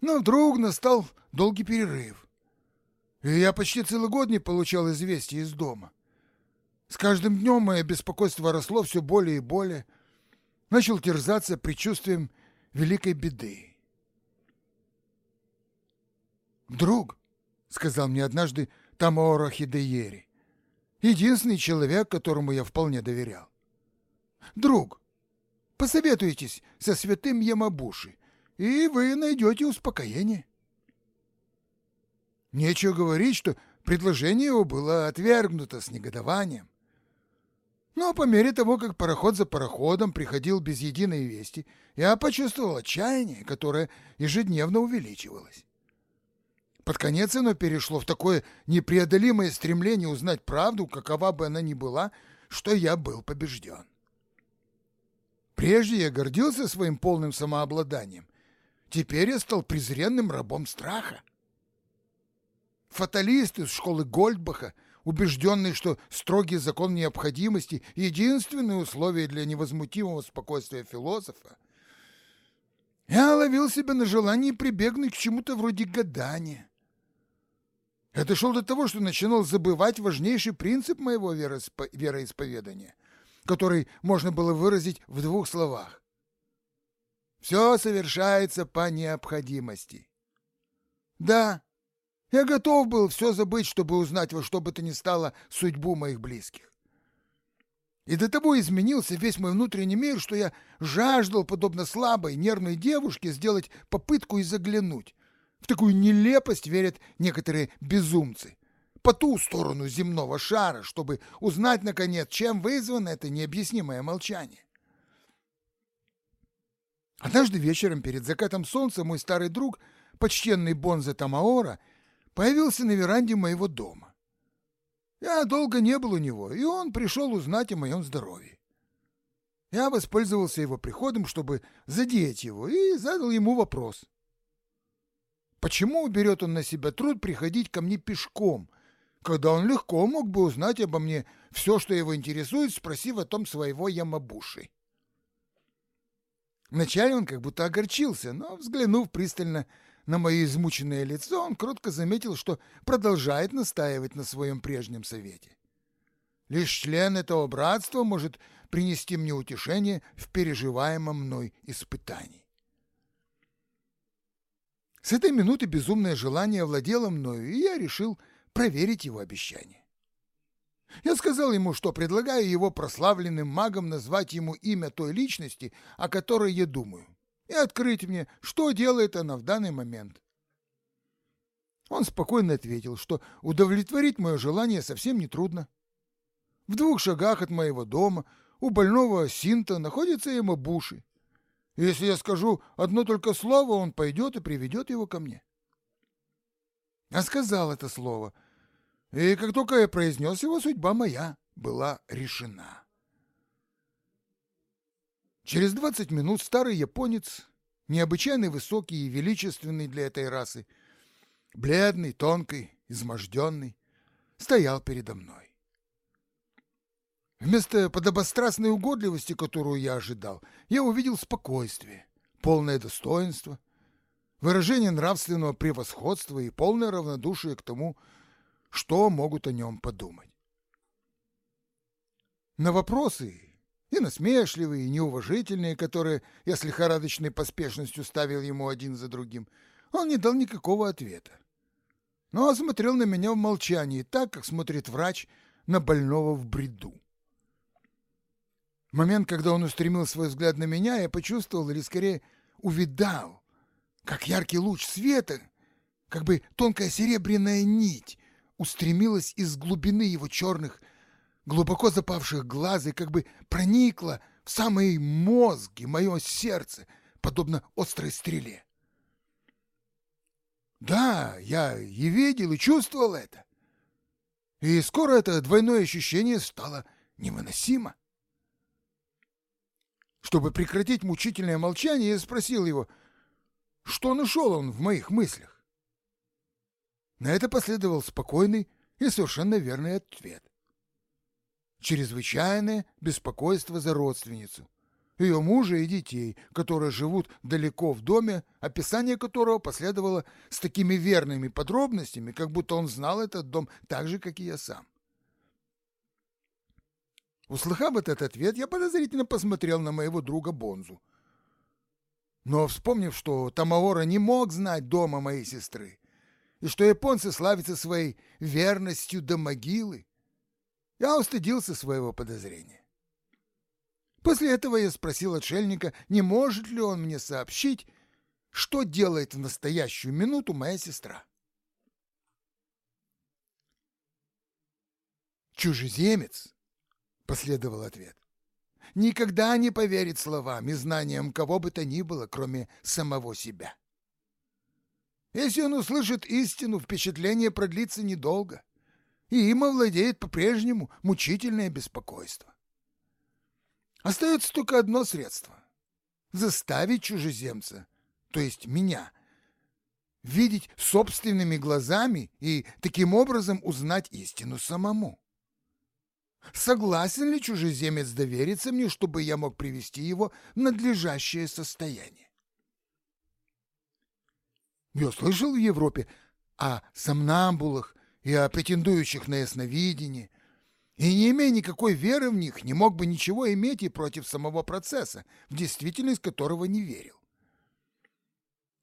Но вдруг настал долгий перерыв. Я почти целый год не получал известий из дома. С каждым днем мое беспокойство росло все более и более. Начал терзаться предчувствием великой беды. «Друг», — сказал мне однажды Тамаора Хидеери, единственный человек, которому я вполне доверял. «Друг, посоветуйтесь со святым Ямабуши, и вы найдете успокоение». Нечего говорить, что предложение его было отвергнуто с негодованием. Но по мере того, как пароход за пароходом приходил без единой вести, я почувствовал отчаяние, которое ежедневно увеличивалось. Под конец оно перешло в такое непреодолимое стремление узнать правду, какова бы она ни была, что я был побежден. Прежде я гордился своим полным самообладанием. Теперь я стал презренным рабом страха. Фаталист из школы Гольдбаха — убежденный, что строгий закон необходимости — единственное условие для невозмутимого спокойствия философа, я ловил себя на желании прибегнуть к чему-то вроде гадания. Я дошел до того, что начинал забывать важнейший принцип моего вероисповедания, который можно было выразить в двух словах. Все совершается по необходимости. Да, я готов был все забыть, чтобы узнать во что бы то ни стало судьбу моих близких. И до того изменился весь мой внутренний мир, что я жаждал, подобно слабой, нервной девушке, сделать попытку и заглянуть. В такую нелепость верят некоторые безумцы. По ту сторону земного шара, чтобы узнать, наконец, чем вызвано это необъяснимое молчание. Однажды вечером перед закатом солнца мой старый друг, почтенный Бонзе Тамаора, появился на веранде моего дома. Я долго не был у него, и он пришел узнать о моем здоровье. Я воспользовался его приходом, чтобы задеть его, и задал ему вопрос. Почему уберет он на себя труд приходить ко мне пешком, когда он легко мог бы узнать обо мне все, что его интересует, спросив о том своего Ямабуши? Вначале он как будто огорчился, но, взглянув пристально на мое измученное лицо, он кротко заметил, что продолжает настаивать на своем прежнем совете. Лишь член этого братства может принести мне утешение в переживаемом мной испытании. С этой минуты безумное желание овладело мною, и я решил проверить его обещание. Я сказал ему, что предлагаю его прославленным магом назвать ему имя той личности, о которой я думаю и открыть мне, что делает она в данный момент. Он спокойно ответил, что удовлетворить мое желание совсем не трудно. В двух шагах от моего дома у больного Синта находится Ямабуши. Если я скажу одно только слово, он пойдет и приведет его ко мне. Я сказал это слово, и как только я произнес его, судьба моя была решена. Через двадцать минут старый японец, необычайно высокий и величественный для этой расы, бледный, тонкий, изможденный, стоял передо мной. Вместо подобострастной угодливости, которую я ожидал, я увидел спокойствие, полное достоинство, выражение нравственного превосходства и полное равнодушие к тому, что могут о нем подумать. На вопросы и насмешливые, и неуважительные, которые я с лихорадочной поспешностью ставил ему один за другим, он не дал никакого ответа. Но смотрел на меня в молчании, так, как смотрит врач на больного в бреду. В момент, когда он устремил свой взгляд на меня, я почувствовал, или скорее увидал, как яркий луч света, как бы тонкая серебряная нить, устремилась из глубины его черных, глубоко запавших глаз и как бы проникла в самый мозг и мое сердце, подобно острой стреле. Да, я и видел, и чувствовал это. И скоро это двойное ощущение стало невыносимо. Чтобы прекратить мучительное молчание, я спросил его, что нашел он в моих мыслях. На это последовал спокойный и совершенно верный ответ чрезвычайное беспокойство за родственницу, ее мужа и детей, которые живут далеко в доме, описание которого последовало с такими верными подробностями, как будто он знал этот дом так же, как и я сам. Услыхав этот ответ, я подозрительно посмотрел на моего друга Бонзу. Но, вспомнив, что Тамаора не мог знать дома моей сестры, и что японцы славятся своей верностью до могилы, я устыдился своего подозрения. После этого я спросил отшельника, не может ли он мне сообщить, что делает в настоящую минуту моя сестра. Чужеземец, — последовал ответ. «Никогда не поверит словам и знаниям кого бы то ни было, кроме самого себя. Если он услышит истину, впечатление продлится недолго, и им овладеет по-прежнему мучительное беспокойство. Остается только одно средство — заставить чужеземца, то есть меня, видеть собственными глазами и таким образом узнать истину самому. Согласен ли чужеземец довериться мне, чтобы я мог привести его в надлежащее состояние? Я слышал в Европе о сомнамбулах и о претендующих на ясновидение, и, не имея никакой веры в них, не мог бы ничего иметь и против самого процесса, в действительность которого не верил.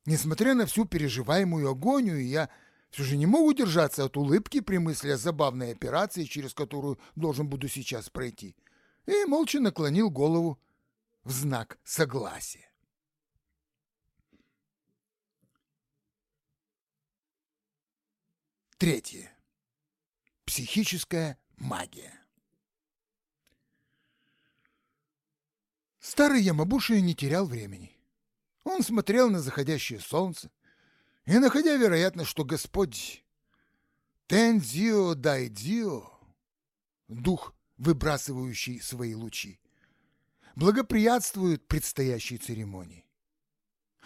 Несмотря на всю переживаемую агонию, я все же не могу удержаться от улыбки при мысли о забавной операции, через которую должен буду сейчас пройти, и молча наклонил голову в знак согласия. Третье. Психическая магия. Старый Ямабуши не терял времени. Он смотрел на заходящее солнце и, находя вероятно, что Господь Тензио Дайдзио, дух, выбрасывающий свои лучи, благоприятствует предстоящей церемонии.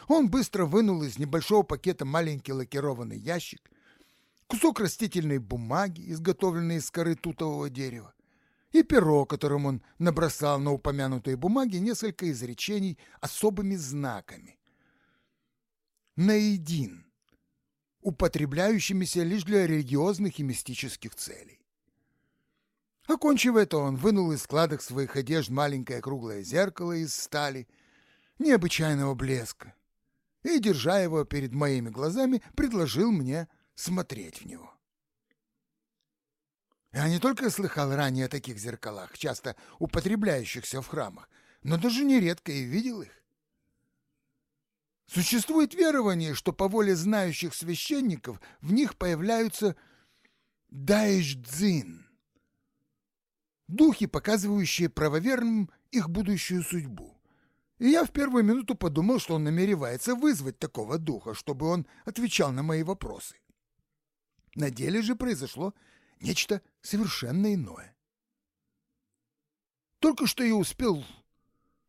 Он быстро вынул из небольшого пакета маленький лакированный ящик, кусок растительной бумаги, изготовленной из коры тутового дерева, и перо, которым он набросал на упомянутой бумаге несколько изречений особыми знаками. Наедин, употребляющимися лишь для религиозных и мистических целей. Окончив это, он вынул из складок своих одежд маленькое круглое зеркало из стали необычайного блеска и, держа его перед моими глазами, предложил мне смотреть в него. Я не только слыхал ранее о таких зеркалах, часто употребляющихся в храмах, но даже нередко и видел их. Существует верование, что по воле знающих священников в них появляются даэш-дзин, духи, показывающие правоверным их будущую судьбу. И я в первую минуту подумал, что он намеревается вызвать такого духа, чтобы он отвечал на мои вопросы. На деле же произошло нечто совершенно иное. Только что я успел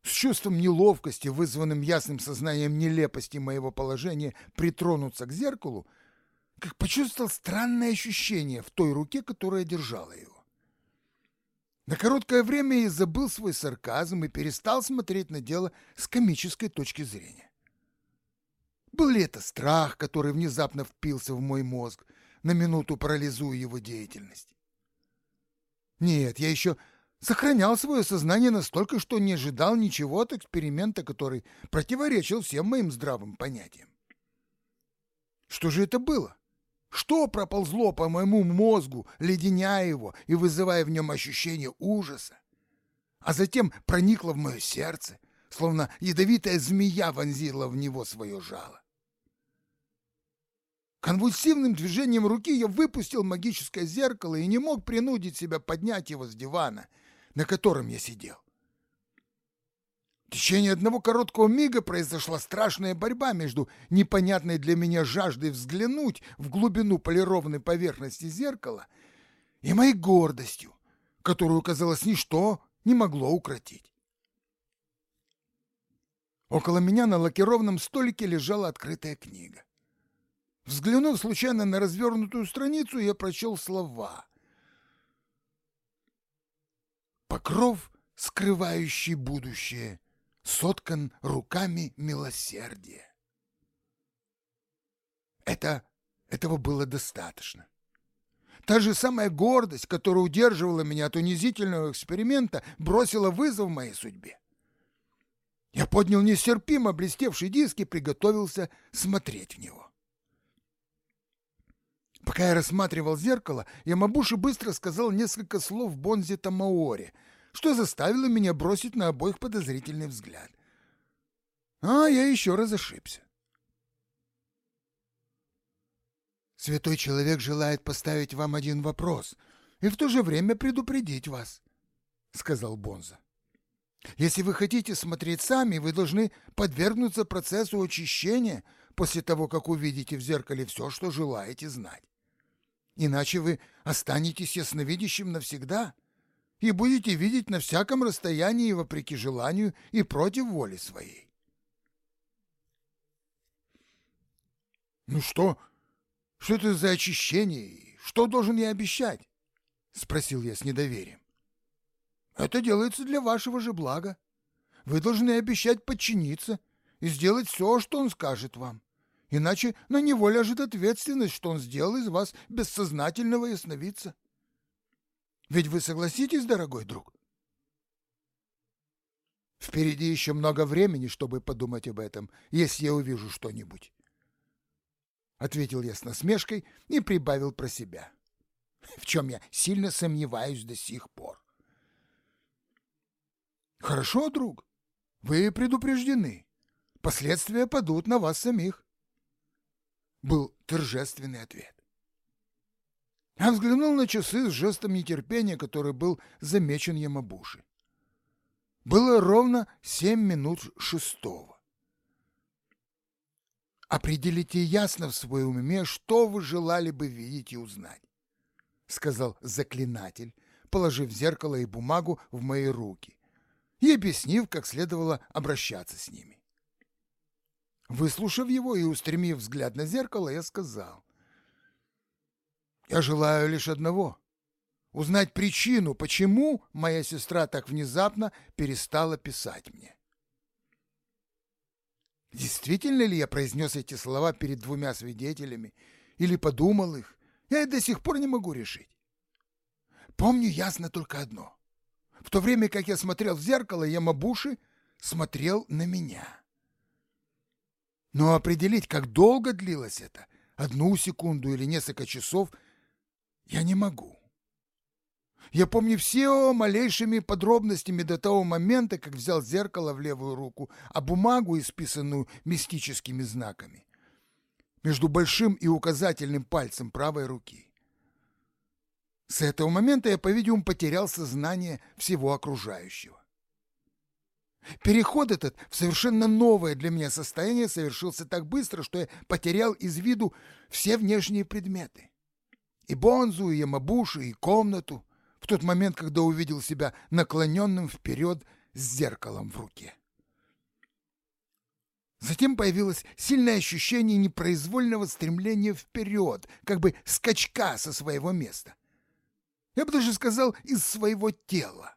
с чувством неловкости, вызванным ясным сознанием нелепости моего положения, притронуться к зеркалу, как почувствовал странное ощущение в той руке, которая держала его. На короткое время я забыл свой сарказм и перестал смотреть на дело с комической точки зрения. Был ли это страх, который внезапно впился в мой мозг, на минуту парализуя его деятельность? Нет, я еще сохранял свое сознание настолько, что не ожидал ничего от эксперимента, который противоречил всем моим здравым понятиям. Что же это было? Что проползло по моему мозгу, леденяя его и вызывая в нем ощущение ужаса? А затем проникло в мое сердце, словно ядовитая змея вонзила в него свое жало. Конвульсивным движением руки я выпустил магическое зеркало и не мог принудить себя поднять его с дивана, на котором я сидел. В течение одного короткого мига произошла страшная борьба между непонятной для меня жаждой взглянуть в глубину полированной поверхности зеркала и моей гордостью, которую, казалось, ничто не могло укротить. Около меня на лакированном столике лежала открытая книга. Взглянув случайно на развернутую страницу, я прочел слова. «Покров, скрывающий будущее, соткан руками милосердия». Это, этого было достаточно. Та же самая гордость, которая удерживала меня от унизительного эксперимента, бросила вызов моей судьбе. Я поднял нестерпимо блестевший диск и приготовился смотреть в него. Пока я рассматривал зеркало, Ямабуши быстро сказал несколько слов Бонзи Тамаори, что заставило меня бросить на обоих подозрительный взгляд. А я еще раз ошибся. Святой человек желает поставить вам один вопрос и в то же время предупредить вас, — сказал Бонза. «Если вы хотите смотреть сами, вы должны подвергнуться процессу очищения после того, как увидите в зеркале все, что желаете знать. Иначе вы останетесь ясновидящим навсегда и будете видеть на всяком расстоянии вопреки желанию и против воли своей. «Ну что? Что это за очищение? Что должен я обещать?» — спросил я с недоверием. «Это делается для вашего же блага. Вы должны обещать подчиниться и сделать все, что он скажет вам. Иначе на него ляжет ответственность, что он сделал из вас бессознательного ясновидца. Ведь вы согласитесь, дорогой друг? Впереди еще много времени, чтобы подумать об этом, если я увижу что-нибудь. Ответил я с насмешкой и прибавил про себя, в чем я сильно сомневаюсь до сих пор. Хорошо, друг, вы предупреждены. Последствия падут на вас самих. Был торжественный ответ. Я взглянул на часы с жестом нетерпения, который был замечен Ямабуши. Было ровно семь минут шестого. «Определите ясно в своем уме, что вы желали бы видеть и узнать», — сказал заклинатель, положив зеркало и бумагу в мои руки и объяснив, как следовало обращаться с ними. Выслушав его и устремив взгляд на зеркало, я сказал, я желаю лишь одного — узнать причину, почему моя сестра так внезапно перестала писать мне. Действительно ли я произнес эти слова перед двумя свидетелями или подумал их, я до сих пор не могу решить. Помню ясно только одно. В то время, как я смотрел в зеркало, Ямабуши смотрел на меня. Но определить, как долго длилось это, одну секунду или несколько часов — я не могу. Я помню все малейшими подробностями до того момента, как взял зеркало в левую руку, а бумагу, исписанную мистическими знаками, между большим и указательным пальцем правой руки. С этого момента я, по-видимому, потерял сознание всего окружающего. Переход этот в совершенно новое для меня состояние совершился так быстро, что я потерял из виду все внешние предметы и Бонзу, и Ямабуши, и комнату, в тот момент, когда увидел себя наклоненным вперед с зеркалом в руке. Затем появилось сильное ощущение непроизвольного стремления вперед, как бы скачка со своего места. Я бы даже сказал, из своего тела.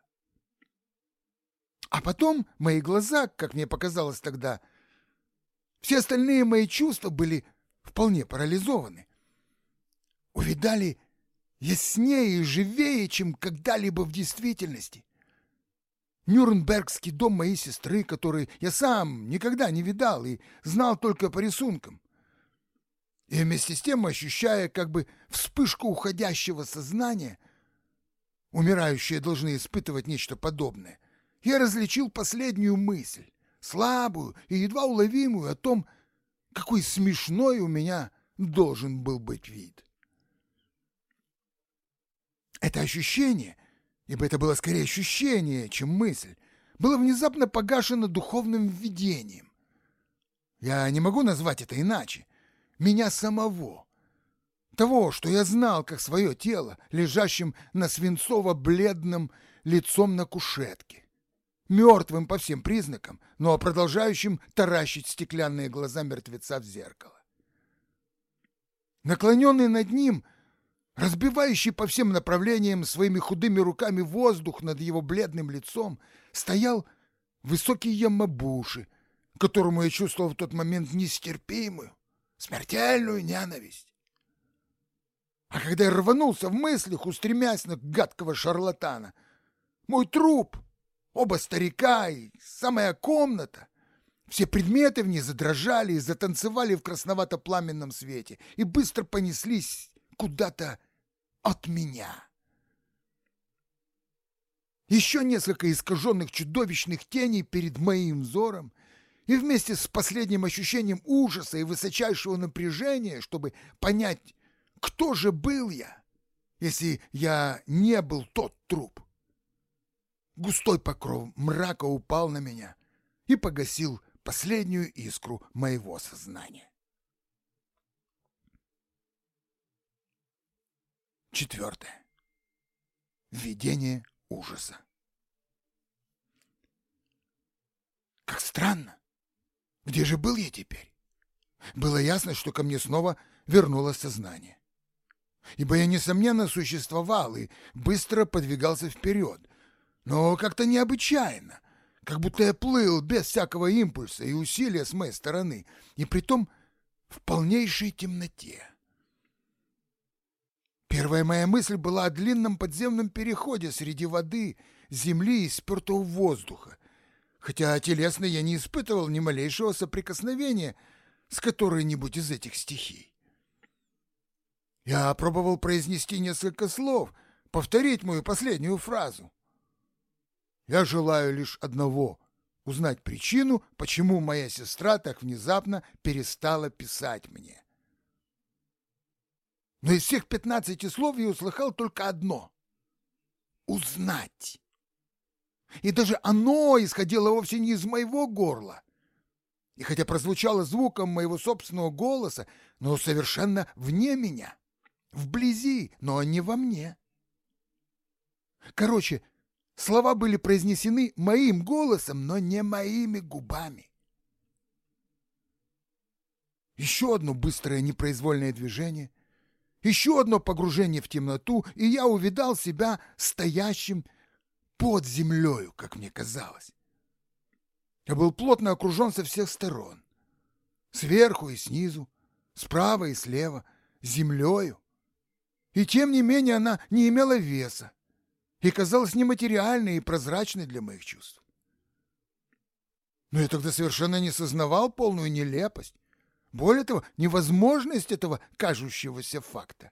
А потом мои глаза, как мне показалось тогда, все остальные мои чувства были вполне парализованы увидали яснее и живее, чем когда-либо в действительности. Нюрнбергский дом моей сестры, который я сам никогда не видал и знал только по рисункам. И вместе с тем, ощущая как бы вспышку уходящего сознания, умирающие должны испытывать нечто подобное, я различил последнюю мысль, слабую и едва уловимую о том, какой смешной у меня должен был быть вид. Это ощущение, ибо это было скорее ощущение, чем мысль, было внезапно погашено духовным видением. Я не могу назвать это иначе. Меня самого. Того, что я знал, как свое тело, лежащим на свинцово-бледном лицом на кушетке. Мертвым по всем признакам, но продолжающим таращить стеклянные глаза мертвеца в зеркало. Наклоненный над ним, разбивающий по всем направлениям своими худыми руками воздух над его бледным лицом, стоял высокий Ямабуши, которому я чувствовал в тот момент нестерпимую, смертельную ненависть. А когда я рванулся в мыслях, устремясь на гадкого шарлатана, мой труп, оба старика и самая комната, все предметы в ней задрожали и затанцевали в красновато-пламенном свете и быстро понеслись куда-то от меня. Еще несколько искаженных чудовищных теней перед моим взором, и вместе с последним ощущением ужаса и высочайшего напряжения, чтобы понять, кто же был я, если я не был тот труп. Густой покров мрака упал на меня и погасил последнюю искру моего сознания. Четвертое. Видение ужаса. Как странно. Где же был я теперь? Было ясно, что ко мне снова вернулось сознание. Ибо я, несомненно, существовал и быстро подвигался вперед, но как-то необычайно, как будто я плыл без всякого импульса и усилия с моей стороны, и притом в полнейшей темноте. Первая моя мысль была о длинном подземном переходе среди воды, земли и спертого воздуха, хотя телесно я не испытывал ни малейшего соприкосновения с которой-нибудь из этих стихий. Я пробовал произнести несколько слов, повторить мою последнюю фразу. Я желаю лишь одного — узнать причину, почему моя сестра так внезапно перестала писать мне. Но из всех пятнадцати слов я услыхал только одно — узнать. И даже оно исходило вовсе не из моего горла. И хотя прозвучало звуком моего собственного голоса, но совершенно вне меня, вблизи, но не во мне. Короче, слова были произнесены моим голосом, но не моими губами. Еще одно быстрое непроизвольное движение — еще одно погружение в темноту, и я увидал себя стоящим под землею, как мне казалось. Я был плотно окружен со всех сторон. Сверху и снизу, справа и слева, землею. И тем не менее она не имела веса и казалась нематериальной и прозрачной для моих чувств. Но я тогда совершенно не сознавал полную нелепость, более того, невозможность этого кажущегося факта.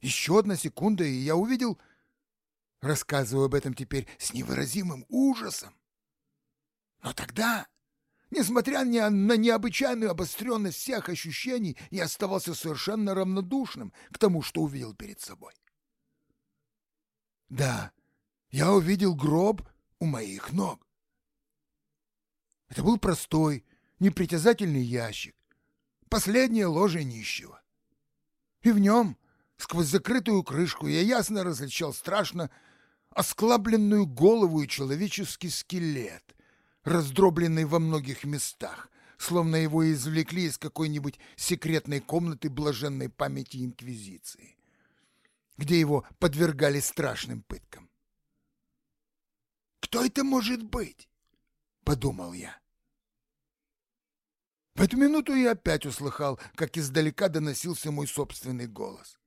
Еще одна секунда, и я увидел, рассказываю об этом теперь с невыразимым ужасом. Но тогда, несмотря на необычайную обостренность всех ощущений, я оставался совершенно равнодушным к тому, что увидел перед собой. Да, я увидел гроб у моих ног. Это был простой, непритязательный ящик, последнее ложе нищего. И в нем, сквозь закрытую крышку, я ясно различал страшно осклабленную голову и человеческий скелет, раздробленный во многих местах, словно его извлекли из какой-нибудь секретной комнаты блаженной памяти Инквизиции, где его подвергали страшным пыткам. «Кто это может быть?» — подумал я. В эту минуту я опять услыхал, как издалека доносился мой собственный голос.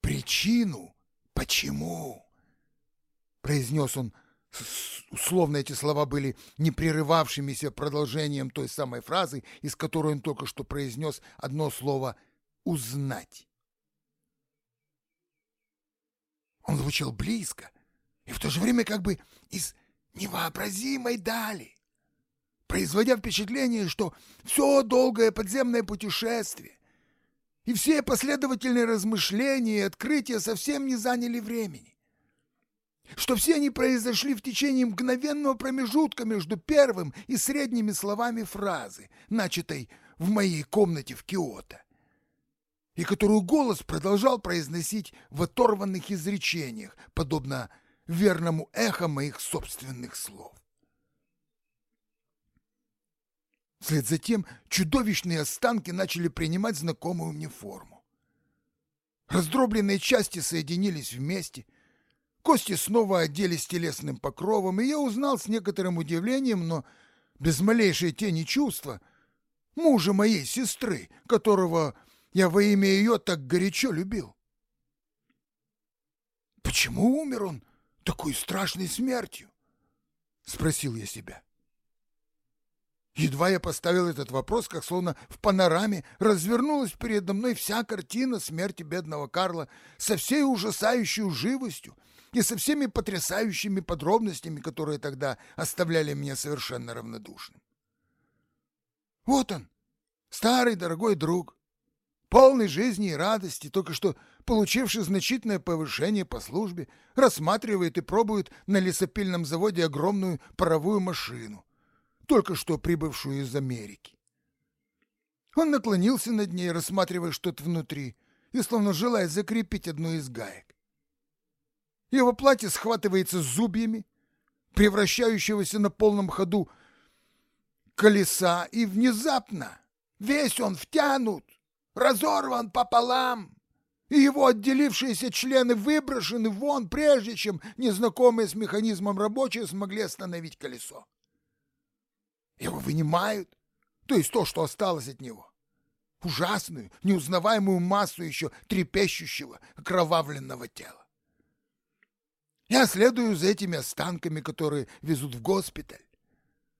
«Причину? Почему?» — произнес он, условно эти слова были непрерывавшимися продолжением той самой фразы, из которой он только что произнес одно слово «узнать». Он звучал близко и в то же время как бы из невообразимой дали производя впечатление, что все долгое подземное путешествие и все последовательные размышления и открытия совсем не заняли времени, что все они произошли в течение мгновенного промежутка между первым и средними словами фразы, начатой в моей комнате в Киото, и которую голос продолжал произносить в оторванных изречениях, подобно верному эхо моих собственных слов. Вслед за тем чудовищные останки начали принимать знакомую мне форму. Раздробленные части соединились вместе, кости снова оделись телесным покровом, и я узнал с некоторым удивлением, но без малейшей тени чувства, мужа моей сестры, которого я во имя ее так горячо любил. «Почему умер он такой страшной смертью?» — спросил я себя. Едва я поставил этот вопрос, как словно в панораме развернулась передо мной вся картина смерти бедного Карла со всей ужасающей живостью и со всеми потрясающими подробностями, которые тогда оставляли меня совершенно равнодушным. Вот он, старый дорогой друг, полный жизни и радости, только что получивший значительное повышение по службе, рассматривает и пробует на лесопильном заводе огромную паровую машину, только что прибывшую из Америки. Он наклонился над ней, рассматривая что-то внутри, и словно желая закрепить одну из гаек. Его платье схватывается зубьями, превращающегося на полном ходу колеса, и внезапно весь он втянут, разорван пополам, и его отделившиеся члены выброшены вон, прежде чем незнакомые с механизмом рабочие смогли остановить колесо. Его вынимают, то есть то, что осталось от него. Ужасную, неузнаваемую массу еще трепещущего, окровавленного тела. Я следую за этими останками, которые везут в госпиталь.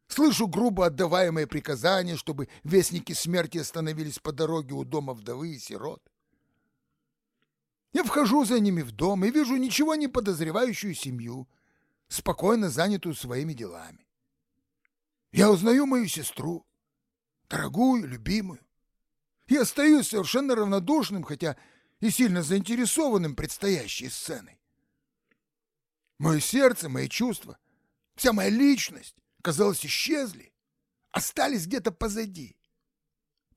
Слышу грубо отдаваемые приказания, чтобы вестники смерти остановились по дороге у дома вдовы и сирот. Я вхожу за ними в дом и вижу ничего не подозревающую семью, спокойно занятую своими делами. Я узнаю мою сестру, дорогую, любимую. Я остаюсь совершенно равнодушным, хотя и сильно заинтересованным предстоящей сценой. Мое сердце, мои чувства, вся моя личность, казалось, исчезли, остались где-то позади,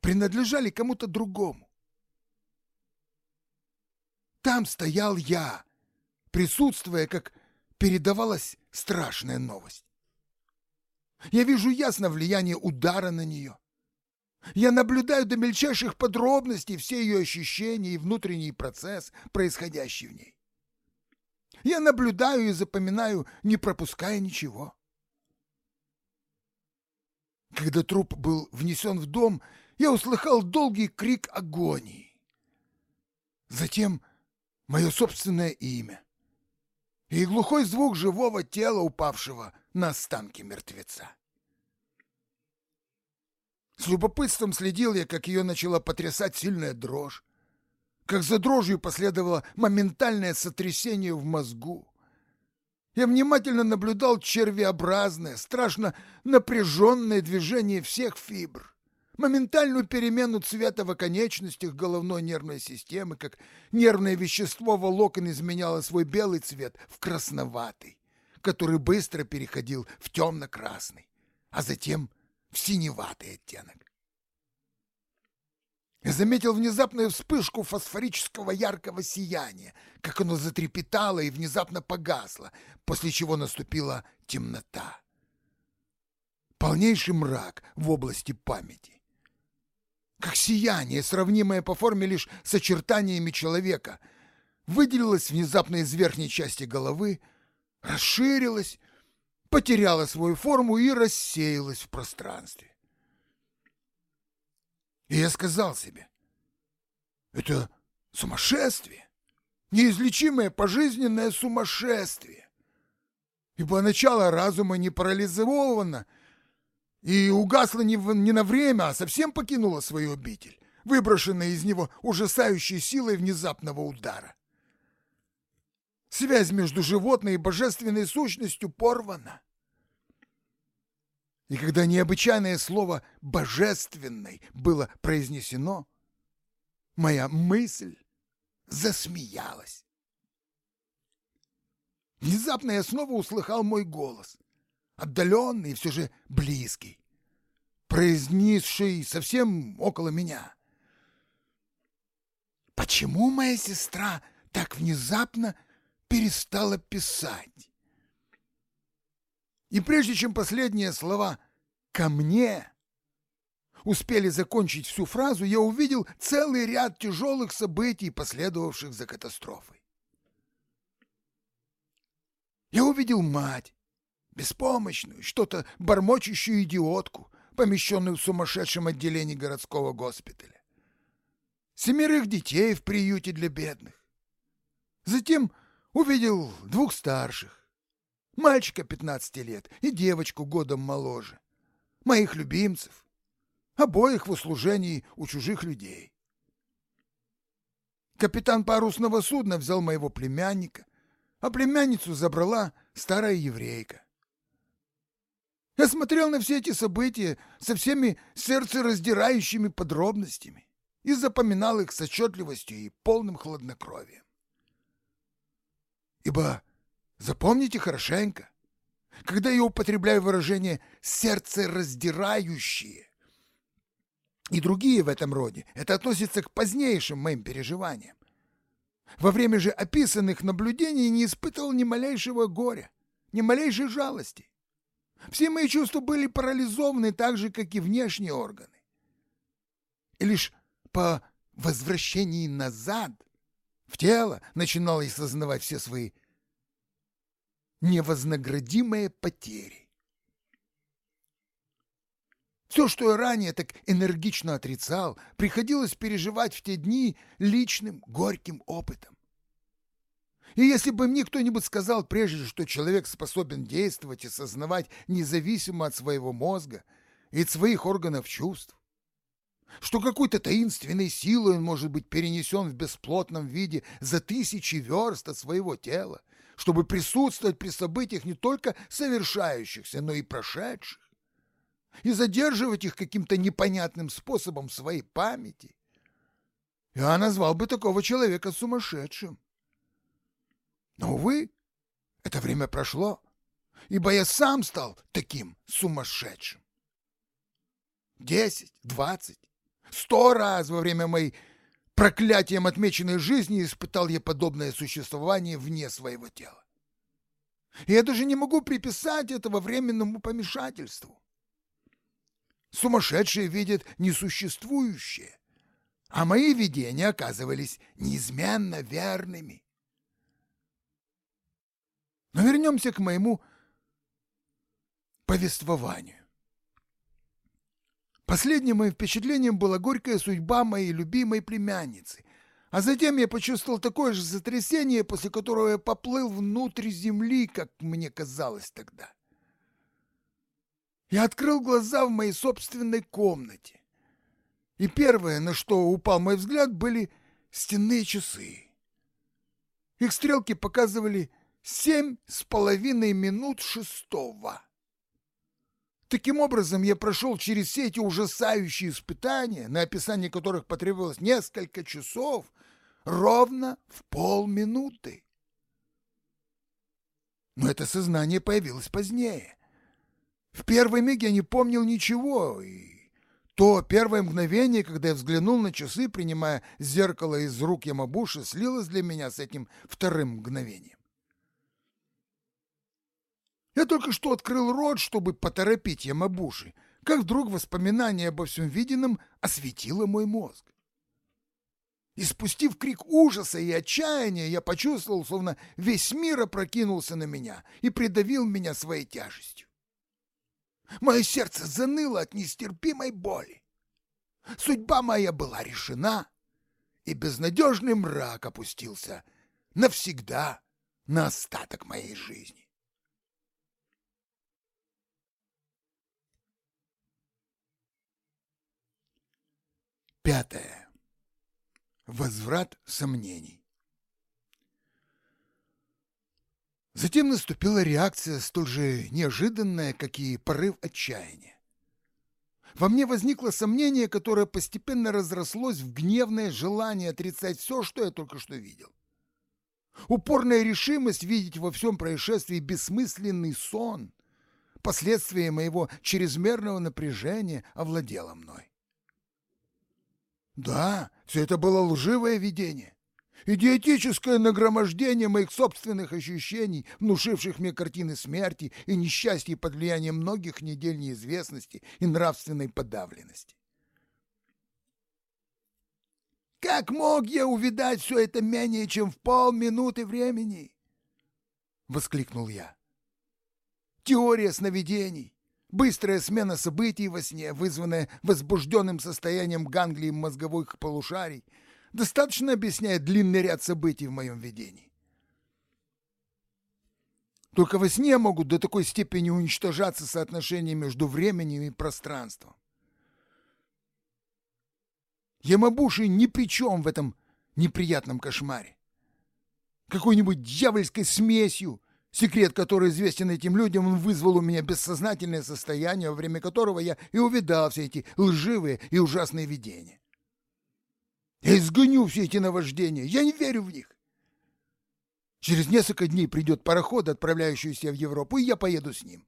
принадлежали кому-то другому. Там стоял я, присутствуя, как передавалась страшная новость. Я вижу ясно влияние удара на нее. Я наблюдаю до мельчайших подробностей все ее ощущения и внутренний процесс, происходящий в ней. Я наблюдаю и запоминаю, не пропуская ничего. Когда труп был внесен в дом, я услыхал долгий крик агонии. Затем мое собственное имя и глухой звук живого тела, упавшего на останки мертвеца. С любопытством следил я, как ее начала потрясать сильная дрожь как за дрожью последовало моментальное сотрясение в мозгу. Я внимательно наблюдал червеобразное, страшно напряженное движение всех фибр, моментальную перемену цвета в оконечностях головной нервной системы, как нервное вещество волокон изменяло свой белый цвет в красноватый, который быстро переходил в темно-красный, а затем в синеватый оттенок. Заметил внезапную вспышку фосфорического яркого сияния, как оно затрепетало и внезапно погасло, после чего наступила темнота. Полнейший мрак в области памяти. Как сияние, сравнимое по форме лишь с очертаниями человека, выделилось внезапно из верхней части головы, расширилось, потеряло свою форму и рассеялось в пространстве. И я сказал себе, это сумасшествие, неизлечимое пожизненное сумасшествие. Ибо начало разума не парализовано и угасло не, в, не на время, а совсем покинуло свою обитель, выброшенная из него ужасающей силой внезапного удара. Связь между животной и божественной сущностью порвана. И когда необычайное слово «божественный» было произнесено, моя мысль засмеялась. Внезапно я снова услыхал мой голос, отдаленный и все же близкий, произнесший совсем около меня. Почему моя сестра так внезапно перестала писать? И прежде чем последние слова «ко мне» успели закончить всю фразу, я увидел целый ряд тяжелых событий, последовавших за катастрофой. Я увидел мать, беспомощную, что-то бормочущую идиотку, помещенную в сумасшедшем отделении городского госпиталя. Семерых детей в приюте для бедных. Затем увидел двух старших, мальчика 15 лет и девочку годом моложе, моих любимцев, обоих в услужении у чужих людей. Капитан парусного судна взял моего племянника, а племянницу забрала старая еврейка. Я смотрел на все эти события со всеми сердцераздирающими подробностями и запоминал их с отчетливостью и полным хладнокровием. Ибо запомните хорошенько, когда я употребляю выражение «сердце раздирающее» и другие в этом роде, это относится к позднейшим моим переживаниям. Во время же описанных наблюдений не испытывал ни малейшего горя, ни малейшей жалости. Все мои чувства были парализованы так же, как и внешние органы. И лишь по возвращении назад в тело начинал я сознавать все свои невознаградимые потери. Все, что я ранее так энергично отрицал, приходилось переживать в те дни личным горьким опытом. И если бы мне кто-нибудь сказал прежде, что человек способен действовать и сознавать независимо от своего мозга и от своих органов чувств, что какой-то таинственной силой он может быть перенесен в бесплотном виде за тысячи верст от своего тела, чтобы присутствовать при событиях не только совершающихся, но и прошедших, и задерживать их каким-то непонятным способом в своей памяти. Я назвал бы такого человека сумасшедшим. Но, увы, это время прошло, ибо я сам стал таким сумасшедшим. Десять, двадцать, сто раз во время моей проклятием отмеченной жизни испытал я подобное существование вне своего тела. И я даже не могу приписать этого временному помешательству. Сумасшедшие видят несуществующее, а мои видения оказывались неизменно верными. Но вернемся к моему повествованию. Последним моим впечатлением была горькая судьба моей любимой племянницы, а затем я почувствовал такое же сотрясение, после которого я поплыл внутрь земли, как мне казалось тогда. Я открыл глаза в моей собственной комнате. И первое, на что упал мой взгляд, были стенные часы. Их стрелки показывали семь с половиной минут шестого. Таким образом, я прошел через все эти ужасающие испытания, на описание которых потребовалось несколько часов, ровно в полминуты. Но это сознание появилось позднее. В первый миг я не помнил ничего, и то первое мгновение, когда я взглянул на часы, принимая зеркало из рук Ямабуши, слилось для меня с этим вторым мгновением. Я только что открыл рот, чтобы поторопить Ямабуши, как вдруг воспоминание обо всем виденном осветило мой мозг. И спустив крик ужаса и отчаяния, я почувствовал, словно весь мир опрокинулся на меня и придавил меня своей тяжестью. Мое сердце заныло от нестерпимой боли. Судьба моя была решена, и безнадежный мрак опустился навсегда на остаток моей жизни. Пятое. Возврат сомнений. Затем наступила реакция, столь же неожиданная, как и порыв отчаяния. Во мне возникло сомнение, которое постепенно разрослось в гневное желание отрицать все, что я только что видел. Упорная решимость видеть во всем происшествии бессмысленный сон, последствия моего чрезмерного напряжения овладела мной. Да, все это было лживое видение. Идиотическое нагромождение моих собственных ощущений, внушивших мне картины смерти и несчастья под влиянием многих недель неизвестности и нравственной подавленности. Как мог я увидать все это менее чем в полминуты времени? — воскликнул я. Теория сновидений, Быстрая смена событий во сне, вызванная возбужденным состоянием ганглии мозговых полушарий, достаточно объясняет длинный ряд событий в моем видении. Только во сне могут до такой степени уничтожаться соотношения между временем и пространством. Ямабуши ни при чем в этом неприятном кошмаре. Какой-нибудь дьявольской смесью Секрет, который известен этим людям, он вызвал у меня бессознательное состояние, во время которого я и увидал все эти лживые и ужасные видения. Я изгоню все эти наваждения. Я не верю в них. Через несколько дней придет пароход, отправляющийся в Европу, и я поеду с ним.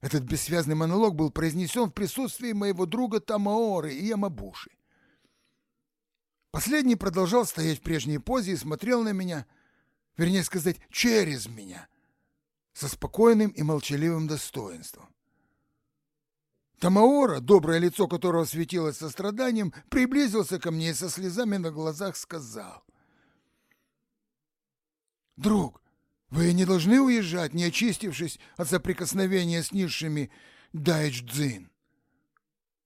Этот бессвязный монолог был произнесен в присутствии моего друга Тамаоры и Ямабуши. Последний продолжал стоять в прежней позе и смотрел на меня, вернее сказать, через меня, со спокойным и молчаливым достоинством. Тамаора, доброе лицо которого светилось состраданием, приблизился ко мне и со слезами на глазах сказал. «Друг, вы не должны уезжать, не очистившись от соприкосновения с низшими дайчдзин,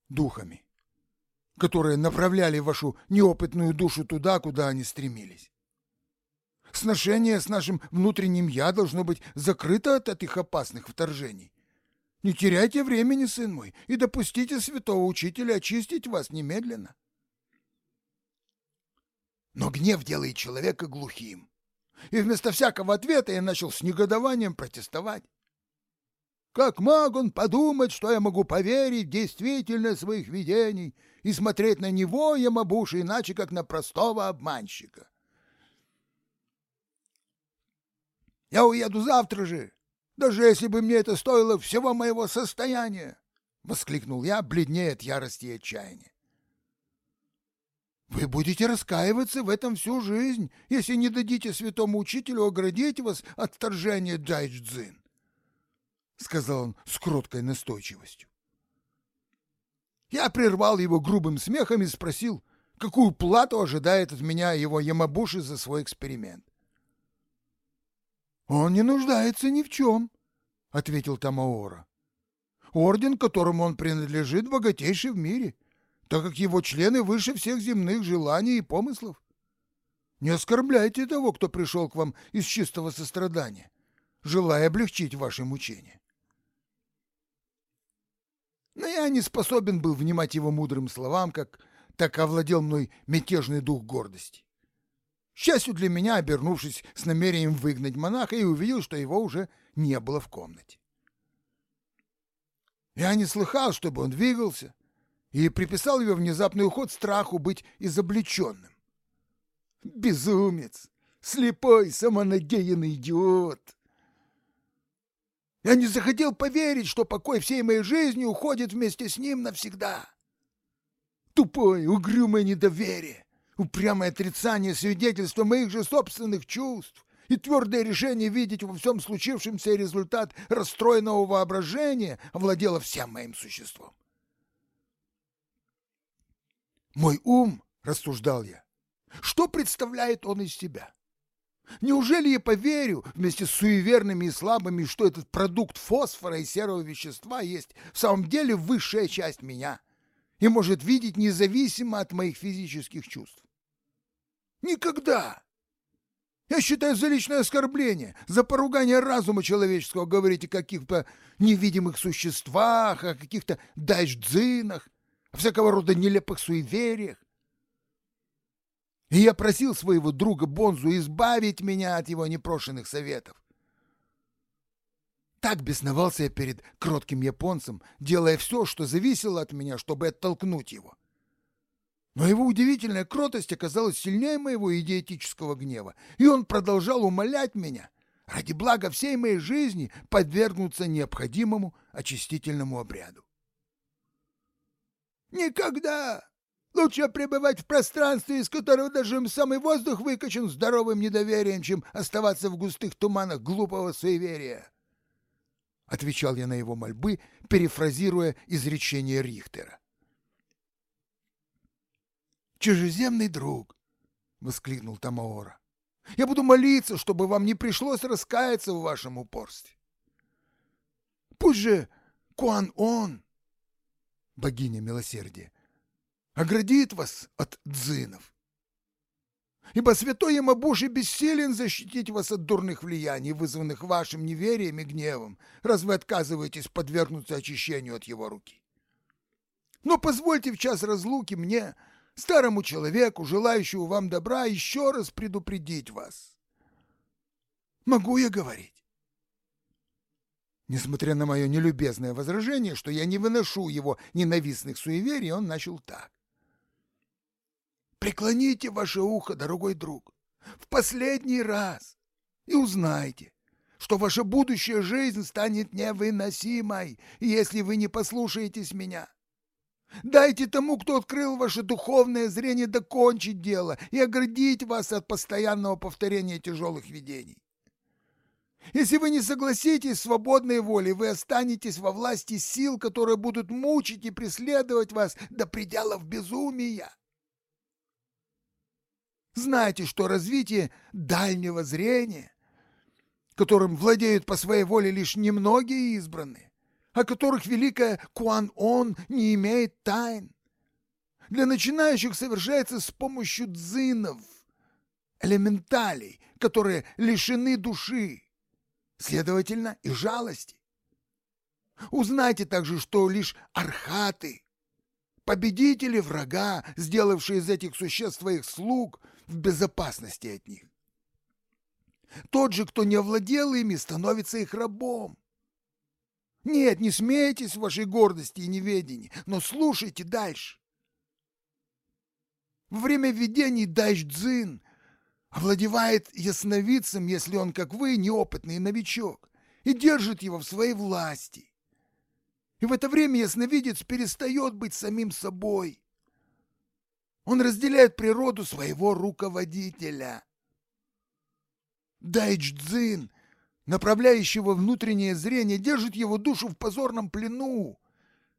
духами, которые направляли вашу неопытную душу туда, куда они стремились. Сношение с нашим внутренним «я» должно быть закрыто от этих опасных вторжений. Не теряйте времени, сын мой, и допустите святого учителя очистить вас немедленно. Но гнев делает человека глухим. И вместо всякого ответа я начал с негодованием протестовать. Как мог он подумать, что я могу поверить в действительность своих видений и смотреть на него, Ямабуши, иначе как на простого обманщика? Я уеду завтра же, даже если бы мне это стоило всего моего состояния! — воскликнул я, бледнее от ярости и отчаяния. Вы будете раскаиваться в этом всю жизнь, если не дадите святому учителю оградить вас от вторжения Джайдж-дзин, — сказал он с кроткой настойчивостью. Я прервал его грубым смехом и спросил, какую плату ожидает от меня его Ямабуши за свой эксперимент. «Он не нуждается ни в чем», — ответил Тамаора. «Орден, которому он принадлежит, богатейший в мире, так как его члены выше всех земных желаний и помыслов. Не оскорбляйте того, кто пришел к вам из чистого сострадания, желая облегчить ваши мучения». Но я не способен был внимать его мудрым словам, как так овладел мной мятежный дух гордости счастью для меня, обернувшись с намерением выгнать монаха, и увидел, что его уже не было в комнате. Я не слыхал, чтобы он двигался, и приписал его внезапный уход страху быть изобличенным. Безумец! Слепой, самонадеянный идиот! Я не захотел поверить, что покой всей моей жизни уходит вместе с ним навсегда. Тупое, угрюмое недоверие упрямое отрицание свидетельства моих же собственных чувств и твердое решение видеть во всем случившемся результат расстроенного воображения овладело всем моим существом. Мой ум, рассуждал я, что представляет он из себя? Неужели я поверю вместе с суеверными и слабыми, что этот продукт фосфора и серого вещества есть в самом деле высшая часть меня и может видеть независимо от моих физических чувств? Никогда! Я считаю за личное оскорбление, за поругание разума человеческого говорить о каких-то невидимых существах, о каких-то дайчдзинах, о всякого рода нелепых суевериях. И я просил своего друга Бонзу избавить меня от его непрошенных советов. Так бесновался я перед кротким японцем, делая все, что зависело от меня, чтобы оттолкнуть его. Но его удивительная кротость оказалась сильнее моего идиотического гнева, и он продолжал умолять меня ради блага всей моей жизни подвергнуться необходимому очистительному обряду. «Никогда! Лучше пребывать в пространстве, из которого даже самый воздух выкачан здоровым недоверием, чем оставаться в густых туманах глупого суеверия!» Отвечал я на его мольбы, перефразируя изречение Рихтера. Чужеземный друг!» — воскликнул Тамаора. «Я буду молиться, чтобы вам не пришлось раскаяться в вашем упорстве. Пусть же Куан-Он, богиня милосердия, оградит вас от дзинов. Ибо святой Ямабуши бессилен защитить вас от дурных влияний, вызванных вашим неверием и гневом, раз вы отказываетесь подвергнуться очищению от его руки. Но позвольте в час разлуки мне старому человеку, желающему вам добра, еще раз предупредить вас. Могу я говорить? Несмотря на мое нелюбезное возражение, что я не выношу его ненавистных суеверий, он начал так. Преклоните ваше ухо, дорогой друг, в последний раз и узнайте, что ваша будущая жизнь станет невыносимой, если вы не послушаетесь меня. Дайте тому, кто открыл ваше духовное зрение, докончить дело и оградить вас от постоянного повторения тяжелых видений. Если вы не согласитесь с свободной волей, вы останетесь во власти сил, которые будут мучить и преследовать вас до пределов безумия. Знайте, что развитие дальнего зрения, которым владеют по своей воле лишь немногие избранные, о которых великая Куан-Он не имеет тайн, для начинающих совершается с помощью дзинов, элементалей, которые лишены души, следовательно, и жалости. Узнайте также, что лишь архаты, победители врага, сделавшие из этих существ своих слуг, в безопасности от них. Тот же, кто не овладел ими, становится их рабом. Нет, не смейтесь в вашей гордости и неведении, но слушайте дальше. Во время видений Дайч-Дзин овладевает ясновидцем, если он, как вы, неопытный новичок, и держит его в своей власти. И в это время ясновидец перестает быть самим собой. Он разделяет природу своего руководителя. Дайч-Дзин, направляющего внутреннее зрение, держит его душу в позорном плену,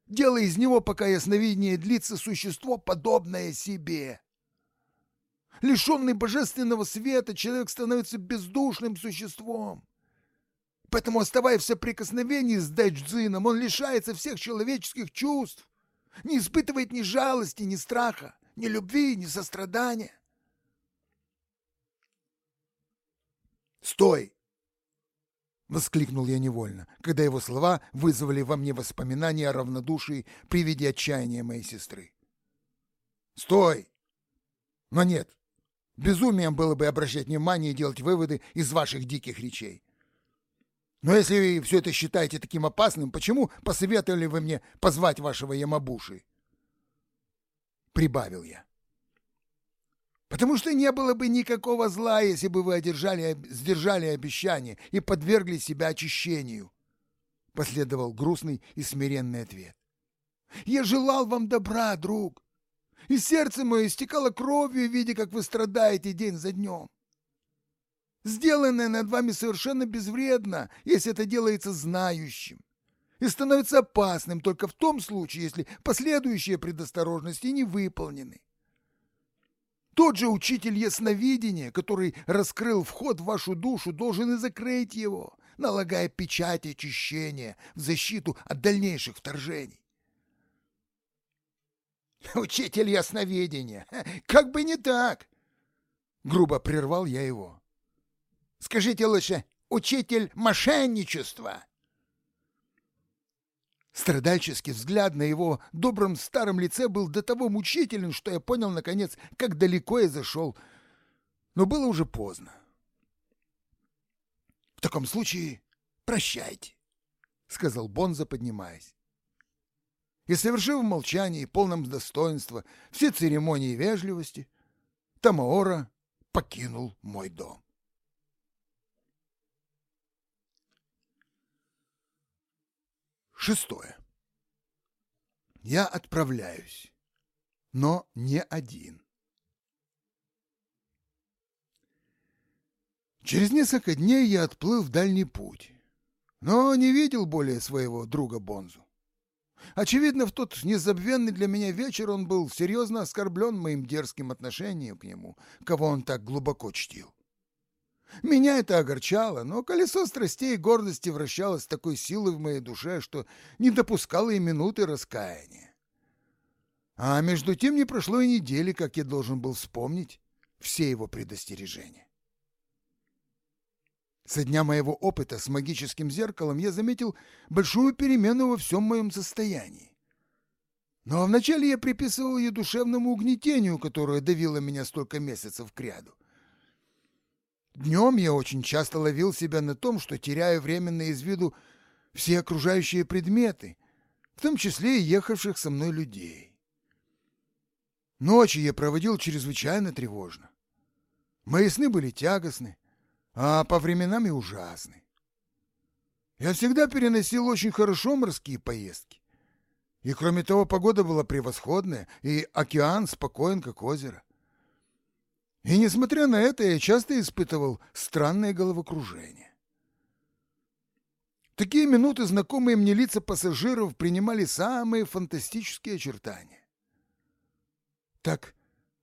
делая из него, пока ясновидение длится, существо, подобное себе. Лишенный божественного света, человек становится бездушным существом. Поэтому, оставаясь в соприкосновении с Дайчжином, он лишается всех человеческих чувств, не испытывает ни жалости, ни страха, ни любви, ни сострадания. «Стой!» — воскликнул я невольно, когда его слова вызвали во мне воспоминания о равнодушии при виде отчаяния моей сестры. «Стой! Но нет, Безумием было бы обращать внимание и делать выводы из ваших диких речей. Но если вы все это считаете таким опасным, почему посоветовали вы мне позвать вашего Ямабуши? Прибавил я. Потому что не было бы никакого зла, если бы вы одержали, сдержали обещание и подвергли себя очищению. Последовал грустный и смиренный ответ. Я желал вам добра, друг и сердце мое истекало кровью, видя, как вы страдаете день за днем. Сделанное над вами совершенно безвредно, если это делается знающим, и становится опасным только в том случае, если последующие предосторожности не выполнены. Тот же учитель ясновидения, который раскрыл вход в вашу душу, должен и закрыть его, налагая печать очищения в защиту от дальнейших вторжений. Учитель ясновидения. Как бы не так. Грубо прервал я его. Скажите лучше, учитель мошенничества. Страдальческий взгляд на его добром старом лице был до того мучителен, что я понял, наконец, как далеко я зашел. Но было уже поздно. — В таком случае прощайте, — сказал Бонза, поднимаясь и, совершив в молчании, полном достоинства, все церемонии вежливости, Тамаора покинул мой дом. Шестое. Я отправляюсь, но не один. Через несколько дней я отплыл в дальний путь, но не видел более своего друга Бонзу. Очевидно, в тот незабвенный для меня вечер он был серьезно оскорблен моим дерзким отношением к нему, кого он так глубоко чтил. Меня это огорчало, но колесо страстей и гордости вращалось с такой силой в моей душе, что не допускало и минуты раскаяния. А между тем не прошло и недели, как я должен был вспомнить все его предостережения. Со дня моего опыта с магическим зеркалом я заметил большую перемену во всем моем состоянии. Но вначале я приписывал ее душевному угнетению, которое давило меня столько месяцев кряду. Днем я очень часто ловил себя на том, что теряю временно из виду все окружающие предметы, в том числе и ехавших со мной людей. Ночи я проводил чрезвычайно тревожно. Мои сны были тягостны, а по временам и ужасны. Я всегда переносил очень хорошо морские поездки. И кроме того, погода была превосходная, и океан спокоен, как озеро. И несмотря на это, я часто испытывал странное головокружение. Такие минуты знакомые мне лица пассажиров принимали самые фантастические очертания. Так,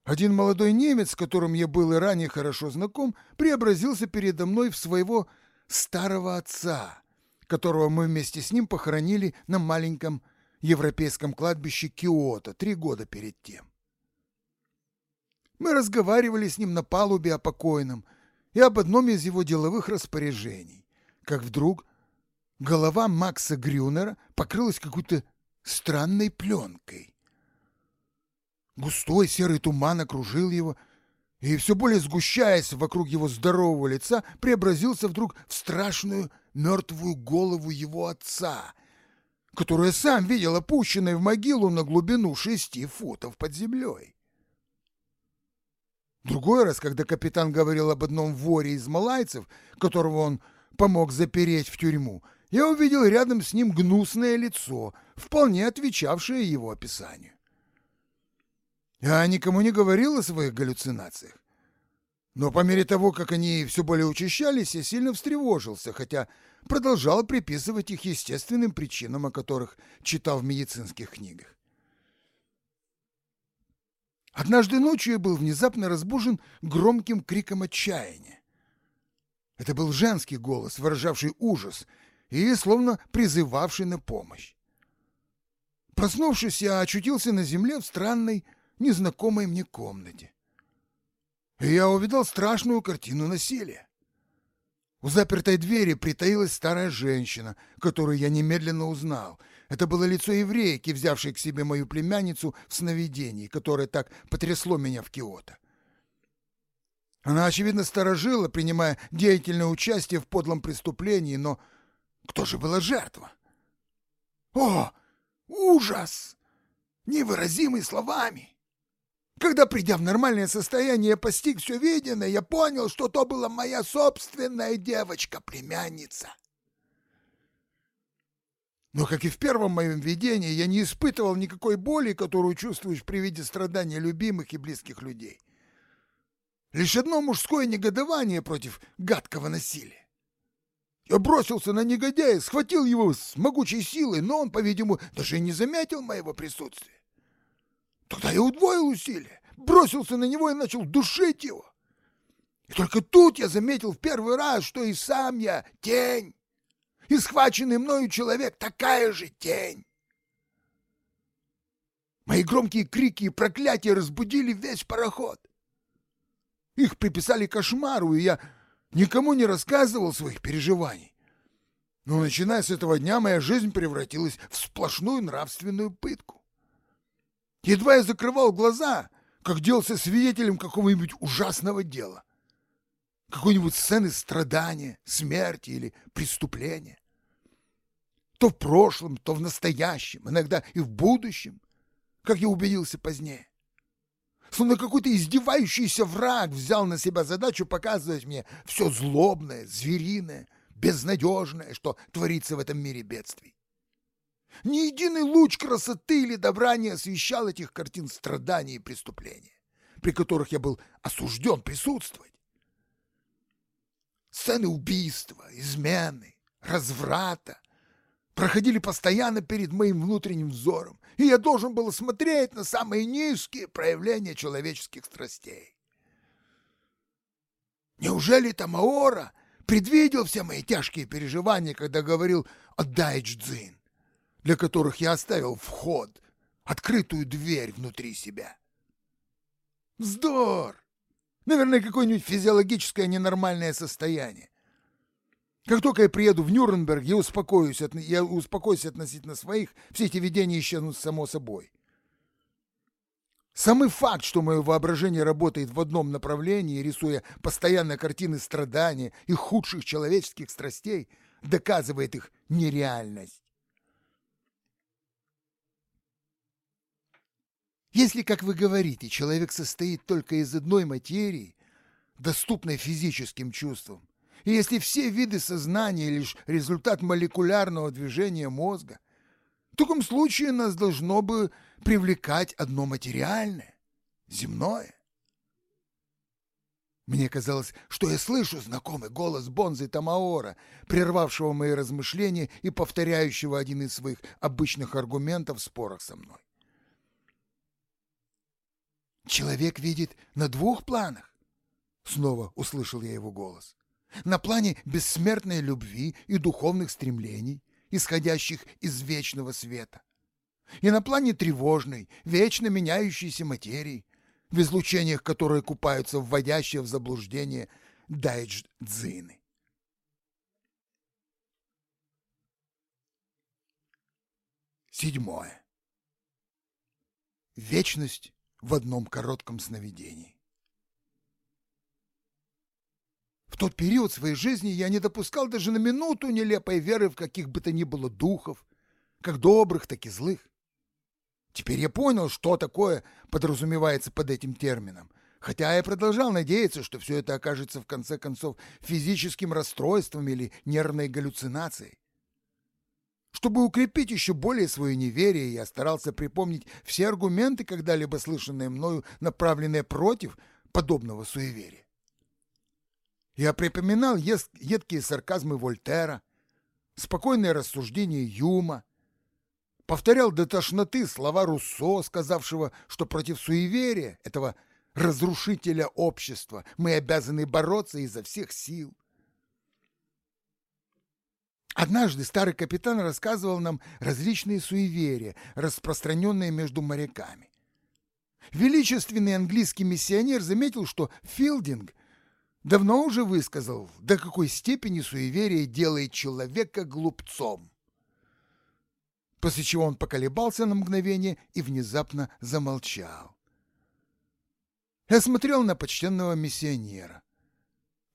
один молодой немец, с которым я был и ранее хорошо знаком, преобразился передо мной в своего старого отца, которого мы вместе с ним похоронили на маленьком европейском кладбище Киото три года перед тем. Мы разговаривали с ним на палубе о покойном и об одном из его деловых распоряжений, как вдруг голова Макса Грюнера покрылась какой-то странной пленкой. Густой серый туман окружил его, и все более сгущаясь вокруг его здорового лица, преобразился вдруг в страшную мертвую голову его отца, которую сам видел опущенной в могилу на глубину шести футов под землей. Другой раз, когда капитан говорил об одном воре из малайцев, которого он помог запереть в тюрьму, я увидел рядом с ним гнусное лицо, вполне отвечавшее его описанию. Я никому не говорил о своих галлюцинациях. Но по мере того, как они все более учащались, я сильно встревожился, хотя продолжал приписывать их естественным причинам, о которых читал в медицинских книгах. Однажды ночью я был внезапно разбужен громким криком отчаяния. Это был женский голос, выражавший ужас и словно призывавший на помощь. Проснувшись, я очутился на земле в странной, незнакомой мне комнате и я увидел страшную картину насилия. У запертой двери притаилась старая женщина, которую я немедленно узнал. Это было лицо еврейки, взявшей к себе мою племянницу в сновидении, которое так потрясло меня в Киото. Она, очевидно, сторожила, принимая деятельное участие в подлом преступлении, но кто же была жертва? О, ужас! Невыразимый словами! Когда, придя в нормальное состояние, я постиг все виденное, я понял, что то была моя собственная девочка-племянница. Но, как и в первом моем видении, я не испытывал никакой боли, которую чувствуешь при виде страдания любимых и близких людей. Лишь одно мужское негодование против гадкого насилия. Я бросился на негодяя, схватил его с могучей силой, но он, по-видимому, даже и не заметил моего присутствия. Тогда я удвоил усилия, бросился на него и начал душить его. И только тут я заметил в первый раз, что и сам я тень, и схваченный мною человек такая же тень. Мои громкие крики и проклятия разбудили весь пароход. Их приписали кошмару, и я никому не рассказывал своих переживаний. Но начиная с этого дня моя жизнь превратилась в сплошную нравственную пытку. Едва я закрывал глаза, как делался свидетелем какого-нибудь ужасного дела. Какой-нибудь сцены страдания, смерти или преступления. То в прошлом, то в настоящем, иногда и в будущем, как я убедился позднее. Словно какой-то издевающийся враг взял на себя задачу показывать мне все злобное, звериное, безнадежное, что творится в этом мире бедствий. Ни единый луч красоты или добра не освещал этих картин страданий и преступления, при которых я был осужден присутствовать. Сцены убийства, измены, разврата проходили постоянно перед моим внутренним взором, и я должен был смотреть на самые низкие проявления человеческих страстей. Неужели Тамаора предвидел все мои тяжкие переживания, когда говорил о Дайчдзин? для которых я оставил вход, открытую дверь внутри себя. Вздор! Наверное, какое-нибудь физиологическое ненормальное состояние. Как только я приеду в Нюрнберг, я успокоюсь, я успокоюсь относительно своих, все эти видения исчезнут само собой. Самый факт, что мое воображение работает в одном направлении, рисуя постоянно картины страдания и худших человеческих страстей, доказывает их нереальность. Если, как вы говорите, человек состоит только из одной материи, доступной физическим чувствам, и если все виды сознания лишь результат молекулярного движения мозга, в таком случае нас должно бы привлекать одно материальное, земное. Мне казалось, что я слышу знакомый голос Бонзы Тамаора, прервавшего мои размышления и повторяющего один из своих обычных аргументов в спорах со мной. «Человек видит на двух планах», — снова услышал я его голос. «На плане бессмертной любви и духовных стремлений, исходящих из вечного света, и на плане тревожной, вечно меняющейся материи, в излучениях которые купаются вводящие в заблуждение дайдж-дзины. Седьмое. Вечность в одном коротком сновидении. В тот период своей жизни я не допускал даже на минуту нелепой веры в каких бы то ни было духов, как добрых, так и злых. Теперь я понял, что такое подразумевается под этим термином, хотя я продолжал надеяться, что все это окажется в конце концов физическим расстройством или нервной галлюцинацией. Чтобы укрепить еще более свое неверие, я старался припомнить все аргументы, когда-либо слышанные мною, направленные против подобного суеверия. Я припоминал едкие сарказмы Вольтера, спокойные рассуждения Юма, повторял до тошноты слова Руссо, сказавшего, что против суеверия, этого разрушителя общества, мы обязаны бороться изо всех сил. Однажды старый капитан рассказывал нам различные суеверия, распространенные между моряками. Величественный английский миссионер заметил, что Филдинг давно уже высказал, до какой степени суеверие делает человека глупцом после чего он поколебался на мгновение и внезапно замолчал. Я смотрел на почтенного миссионера.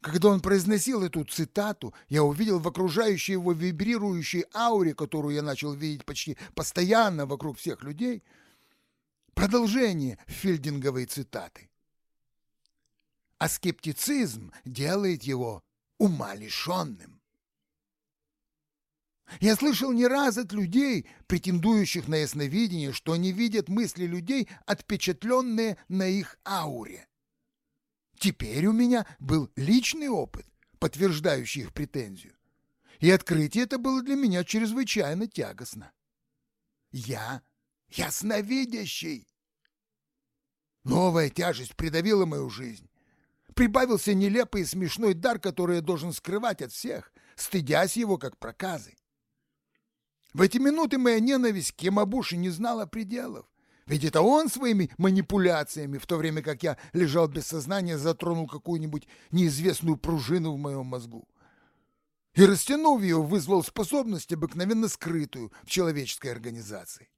Когда он произносил эту цитату, я увидел в окружающей его вибрирующей ауре, которую я начал видеть почти постоянно вокруг всех людей, продолжение филдинговой цитаты. А скептицизм делает его умалишенным. Я слышал не раз от людей, претендующих на ясновидение, что они видят мысли людей, отпечатленные на их ауре. Теперь у меня был личный опыт, подтверждающий их претензию. И открытие это было для меня чрезвычайно тягостно. Я ясновидящий. Новая тяжесть придавила мою жизнь. Прибавился нелепый и смешной дар, который я должен скрывать от всех, стыдясь его как проказы. В эти минуты моя ненависть к Ямабуши не знала пределов. Ведь это он своими манипуляциями, в то время как я лежал без сознания, затронул какую-нибудь неизвестную пружину в моем мозгу. И, растянув ее, вызвал способность, обыкновенно скрытую в человеческой организации.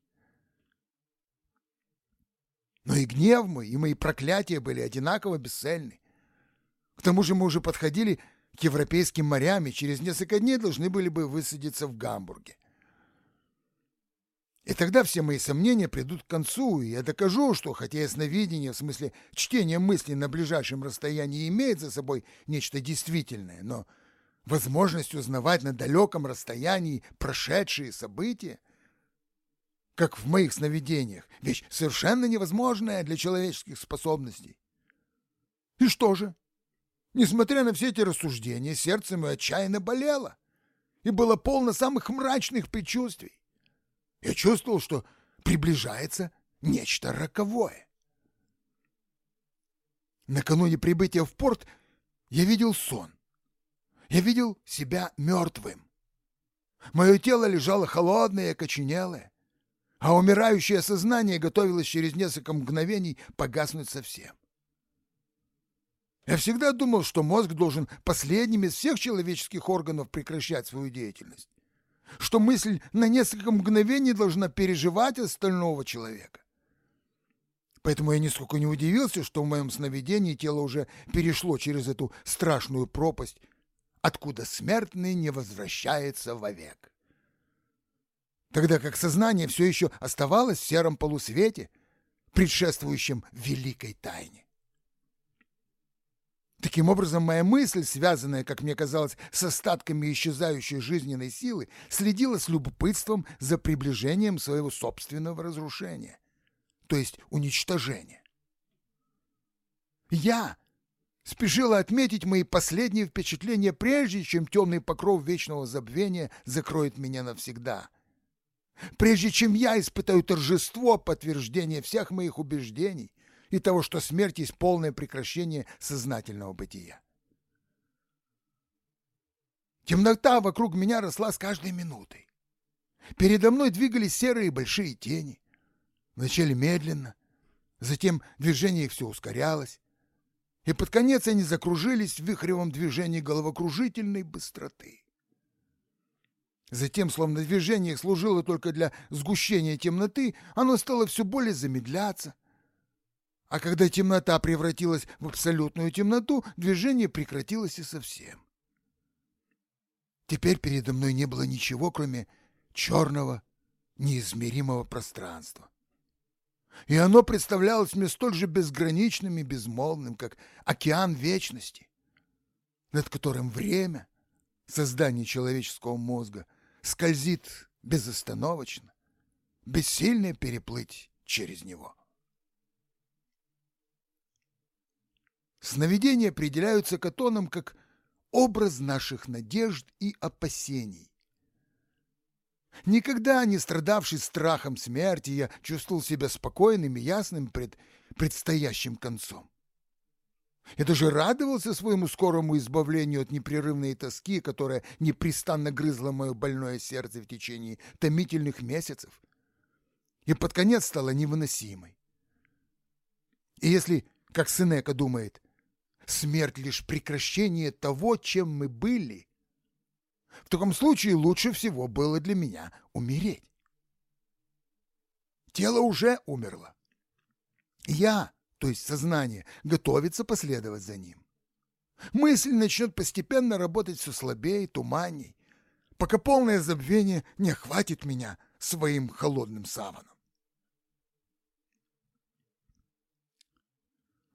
Но и гнев мой, и мои проклятия были одинаково бесцельны. К тому же мы уже подходили к европейским морям и через несколько дней должны были бы высадиться в Гамбурге. И тогда все мои сомнения придут к концу, и я докажу, что хотя ясновидение, в смысле чтения мыслей на ближайшем расстоянии, имеет за собой нечто действительное, но возможность узнавать на далеком расстоянии прошедшие события, как в моих сновидениях, вещь совершенно невозможная для человеческих способностей. И что же? Несмотря на все эти рассуждения, сердце мое отчаянно болело и было полно самых мрачных предчувствий. Я чувствовал, что приближается нечто роковое. Накануне прибытия в порт я видел сон. Я видел себя мертвым. Мое тело лежало холодное и окоченелое, а умирающее сознание готовилось через несколько мгновений погаснуть совсем. Я всегда думал, что мозг должен последним из всех человеческих органов прекращать свою деятельность что мысль на несколько мгновений должна переживать остального человека. Поэтому я нисколько не удивился, что в моем сновидении тело уже перешло через эту страшную пропасть, откуда смертный не возвращается вовек. Тогда как сознание все еще оставалось в сером полусвете, предшествующем великой тайне. Таким образом, моя мысль, связанная, как мне казалось, с остатками исчезающей жизненной силы, следила с любопытством за приближением своего собственного разрушения, то есть уничтожения. Я спешила отметить мои последние впечатления, прежде чем темный покров вечного забвения закроет меня навсегда. Прежде чем я испытаю торжество подтверждения всех моих убеждений и того, что смерть есть полное прекращение сознательного бытия. Темнота вокруг меня росла с каждой минутой. Передо мной двигались серые большие тени. Вначале медленно, затем движение их все ускорялось, и под конец они закружились в вихревом движении головокружительной быстроты. Затем, словно движение служило только для сгущения темноты, оно стало все более замедляться. А когда темнота превратилась в абсолютную темноту, движение прекратилось и совсем. Теперь передо мной не было ничего, кроме черного, неизмеримого пространства и оно представлялось мне столь же безграничным и безмолвным, как океан вечности, над которым время, создание человеческого мозга, скользит безостановочно, бессильно переплыть через него. Сновидения определяются катоном как образ наших надежд и опасений, Никогда не страдавший страхом смерти, я чувствовал себя спокойным и ясным пред предстоящим концом. Я даже радовался своему скорому избавлению от непрерывной тоски, которая непрестанно грызла мое больное сердце в течение томительных месяцев, и под конец стала невыносимой. И если, как Сенека думает, смерть лишь прекращение того, чем мы были, в таком случае лучше всего было для меня умереть. Тело уже умерло. Я, то есть сознание, готовится последовать за ним. Мысль начнет постепенно работать все слабее, туманней, пока полное забвение не охватит меня своим холодным саваном.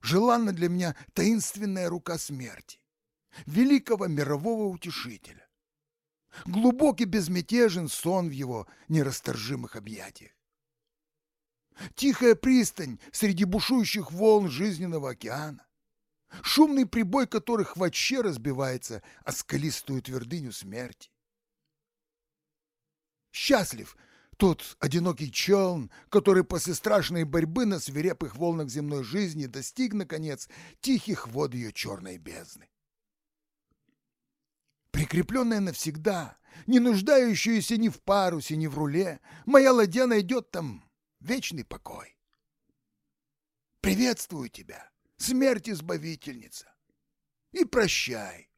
Желанна для меня таинственная рука смерти, великого мирового утешителя глубокий безмятежен сон в его нерасторжимых объятиях. Тихая пристань среди бушующих волн жизненного океана, шумный прибой которых вообще разбивается о скалистую твердыню смерти. Счастлив тот одинокий челн, который после страшной борьбы на свирепых волнах земной жизни достиг, наконец, тихих вод ее черной бездны прикрепленная навсегда, не нуждающаяся ни в парусе, ни в руле, моя ладья найдет там вечный покой. Приветствую тебя, смерть избавительница, и прощай,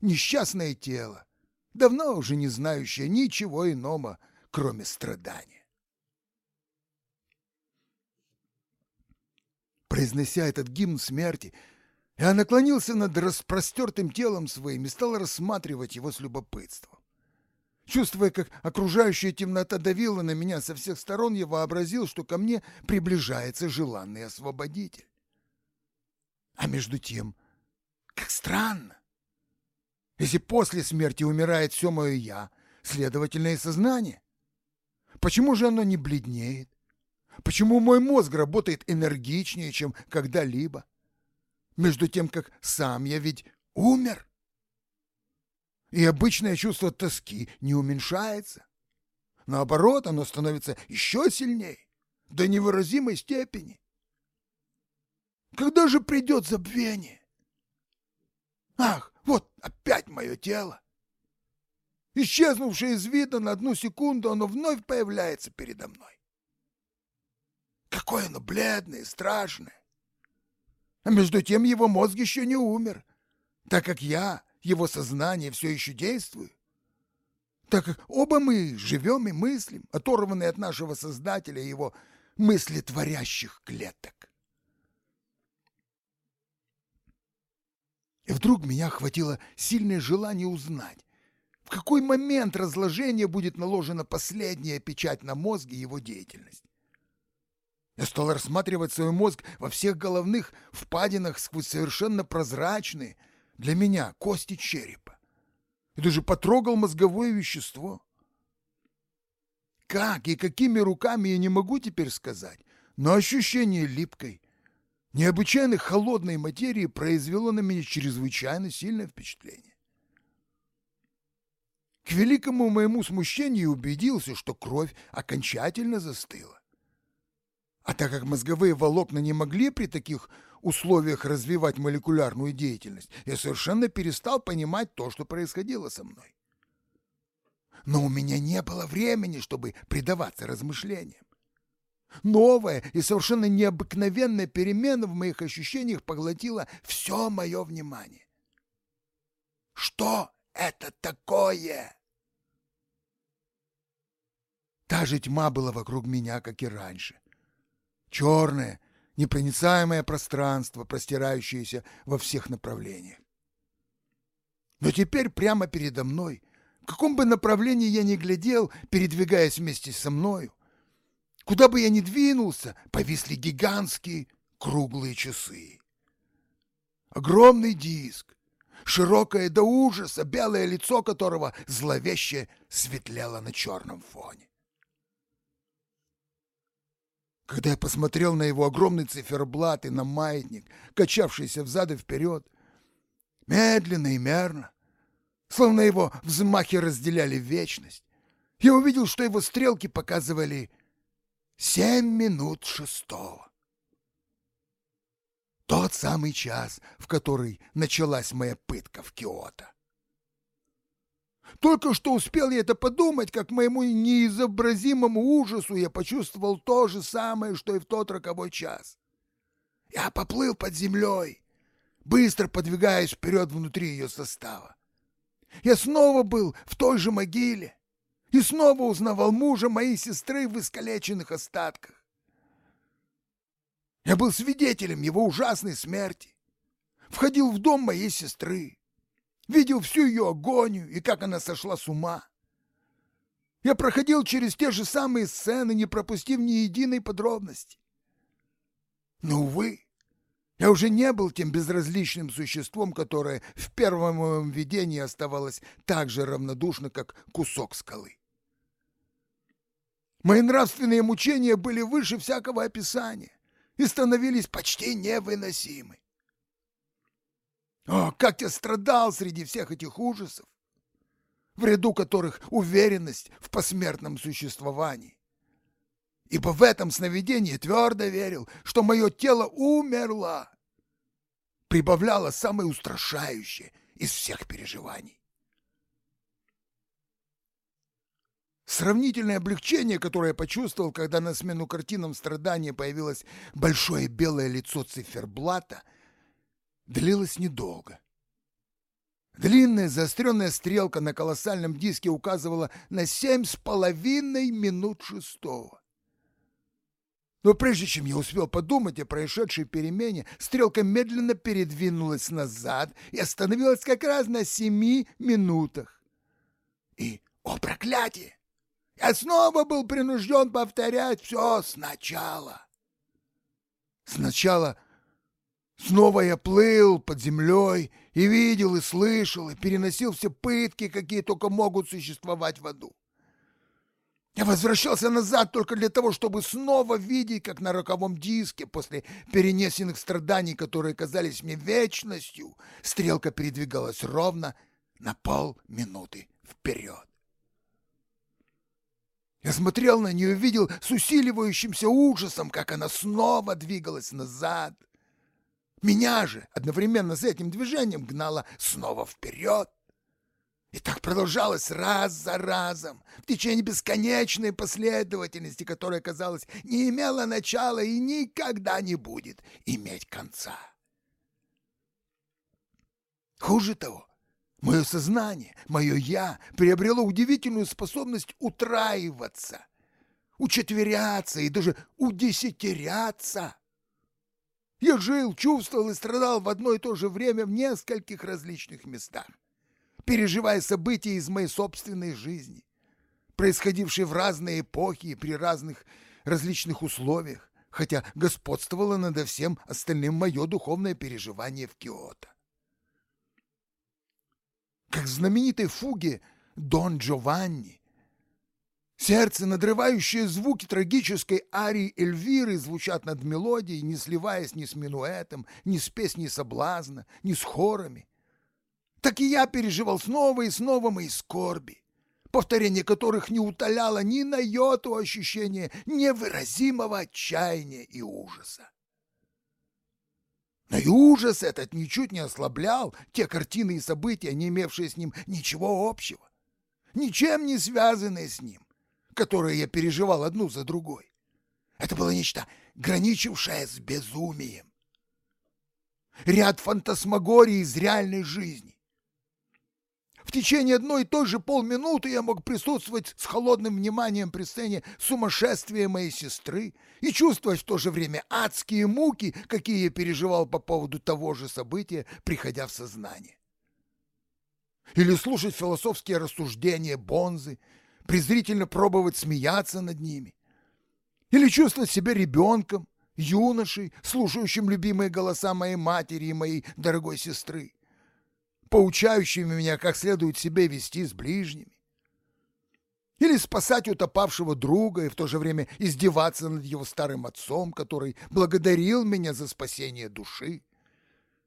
несчастное тело, давно уже не знающее ничего иного, кроме страдания. Произнося этот гимн смерти, я наклонился над распростертым телом своим и стал рассматривать его с любопытством. Чувствуя, как окружающая темнота давила на меня со всех сторон, я вообразил, что ко мне приближается желанный освободитель. А между тем, как странно. Если после смерти умирает все мое «я», следовательно, и сознание. Почему же оно не бледнеет? Почему мой мозг работает энергичнее, чем когда-либо? между тем как сам я ведь умер. И обычное чувство тоски не уменьшается. Наоборот, оно становится еще сильнее, до невыразимой степени. Когда же придет забвение? Ах, вот опять мое тело. Исчезнувшее из вида на одну секунду, оно вновь появляется передо мной. Какое оно бледное, страшное. А между тем его мозг еще не умер, так как я, его сознание, все еще действую. Так как оба мы живем и мыслим, оторванные от нашего Создателя и его мыслетворящих клеток. И вдруг меня охватило сильное желание узнать, в какой момент разложения будет наложена последняя печать на мозг и его деятельность. Я стал рассматривать свой мозг во всех головных впадинах сквозь совершенно прозрачные для меня кости черепа. И даже потрогал мозговое вещество. Как и какими руками я не могу теперь сказать, но ощущение липкой, необычайно холодной материи произвело на меня чрезвычайно сильное впечатление. К великому моему смущению убедился, что кровь окончательно застыла. А так как мозговые волокна не могли при таких условиях развивать молекулярную деятельность, я совершенно перестал понимать то, что происходило со мной. Но у меня не было времени, чтобы предаваться размышлениям. Новая и совершенно необыкновенная перемена в моих ощущениях поглотила все мое внимание. Что это такое? Та же тьма была вокруг меня, как и раньше черное, непроницаемое пространство, простирающееся во всех направлениях. Но теперь прямо передо мной, в каком бы направлении я ни глядел, передвигаясь вместе со мною, куда бы я ни двинулся, повисли гигантские круглые часы. Огромный диск, широкое до ужаса белое лицо которого зловеще светлело на черном фоне. Когда я посмотрел на его огромный циферблат и на маятник, качавшийся взад и вперед, медленно и мерно, словно его взмахи разделяли вечность, я увидел, что его стрелки показывали семь минут шестого. Тот самый час, в который началась моя пытка в Киото. Только что успел я это подумать, как моему неизобразимому ужасу я почувствовал то же самое, что и в тот роковой час. Я поплыл под землей, быстро подвигаясь вперед внутри ее состава. Я снова был в той же могиле и снова узнавал мужа моей сестры в искалеченных остатках. Я был свидетелем его ужасной смерти, входил в дом моей сестры, видел всю ее агонию и как она сошла с ума. Я проходил через те же самые сцены, не пропустив ни единой подробности. Но, увы, я уже не был тем безразличным существом, которое в первом моем видении оставалось так же равнодушно, как кусок скалы. Мои нравственные мучения были выше всякого описания и становились почти невыносимы. О, как я страдал среди всех этих ужасов, в ряду которых уверенность в посмертном существовании. Ибо в этом сновидении твердо верил, что мое тело умерло, прибавляло самое устрашающее из всех переживаний. Сравнительное облегчение, которое я почувствовал, когда на смену картинам страдания появилось большое белое лицо циферблата – длилось недолго. Длинная заостренная стрелка на колоссальном диске указывала на семь с половиной минут шестого. Но прежде чем я успел подумать о происшедшей перемене, стрелка медленно передвинулась назад и остановилась как раз на семи минутах. И, о проклятие! Я снова был принужден повторять все сначала. Сначала Снова я плыл под землей и видел, и слышал, и переносил все пытки, какие только могут существовать в аду. Я возвращался назад только для того, чтобы снова видеть, как на роковом диске, после перенесенных страданий, которые казались мне вечностью, стрелка передвигалась ровно на полминуты вперед. Я смотрел на нее и видел с усиливающимся ужасом, как она снова двигалась назад — меня же одновременно с этим движением гнало снова вперед. И так продолжалось раз за разом, в течение бесконечной последовательности, которая, казалось, не имела начала и никогда не будет иметь конца. Хуже того, мое сознание, мое «я» приобрело удивительную способность утраиваться, учетверяться и даже удесятеряться. Я жил, чувствовал и страдал в одно и то же время в нескольких различных местах, переживая события из моей собственной жизни, происходившие в разные эпохи и при разных различных условиях, хотя господствовало над всем остальным мое духовное переживание в Киото. Как в знаменитой фуге «Дон Джованни» Сердце, надрывающие звуки трагической арии Эльвиры звучат над мелодией, не сливаясь ни с минуэтом, ни с песней соблазна, ни с хорами. Так и я переживал снова и снова мои скорби, повторение которых не утоляло ни на йоту ощущения невыразимого отчаяния и ужаса. Но и ужас этот ничуть не ослаблял те картины и события, не имевшие с ним ничего общего, ничем не связанные с ним которые я переживал одну за другой. Это было нечто, граничившее с безумием. Ряд фантасмагорий из реальной жизни. В течение одной и той же полминуты я мог присутствовать с холодным вниманием при сцене сумасшествия моей сестры и чувствовать в то же время адские муки, какие я переживал по поводу того же события, приходя в сознание. Или слушать философские рассуждения Бонзы, презрительно пробовать смеяться над ними. Или чувствовать себя ребенком, юношей, слушающим любимые голоса моей матери и моей дорогой сестры, поучающими меня, как следует себя вести с ближними. Или спасать утопавшего друга и в то же время издеваться над его старым отцом, который благодарил меня за спасение души,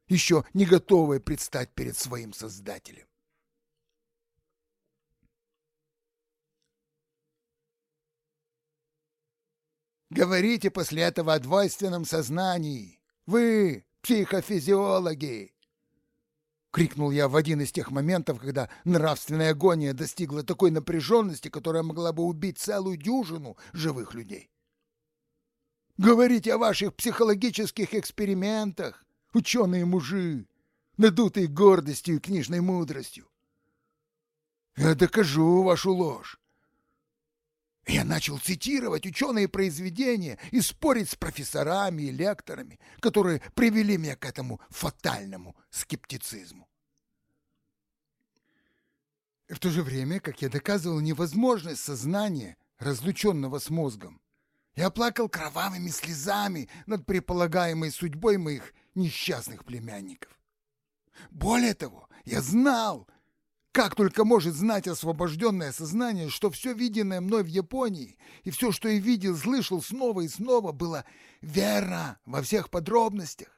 еще не готовый предстать перед своим Создателем. Говорите после этого о двойственном сознании. Вы, психофизиологи!» Крикнул я в один из тех моментов, когда нравственная агония достигла такой напряженности, которая могла бы убить целую дюжину живых людей. «Говорите о ваших психологических экспериментах, ученые-мужи, надутые гордостью и книжной мудростью. Я докажу вашу ложь. Я начал цитировать ученые произведения и спорить с профессорами и лекторами, которые привели меня к этому фатальному скептицизму. В то же время, как я доказывал невозможность сознания, разлученного с мозгом, я плакал кровавыми слезами над предполагаемой судьбой моих несчастных племянников. Более того, я знал, как только может знать освобожденное сознание, что все виденное мной в Японии и все, что я видел, слышал снова и снова, было верно во всех подробностях,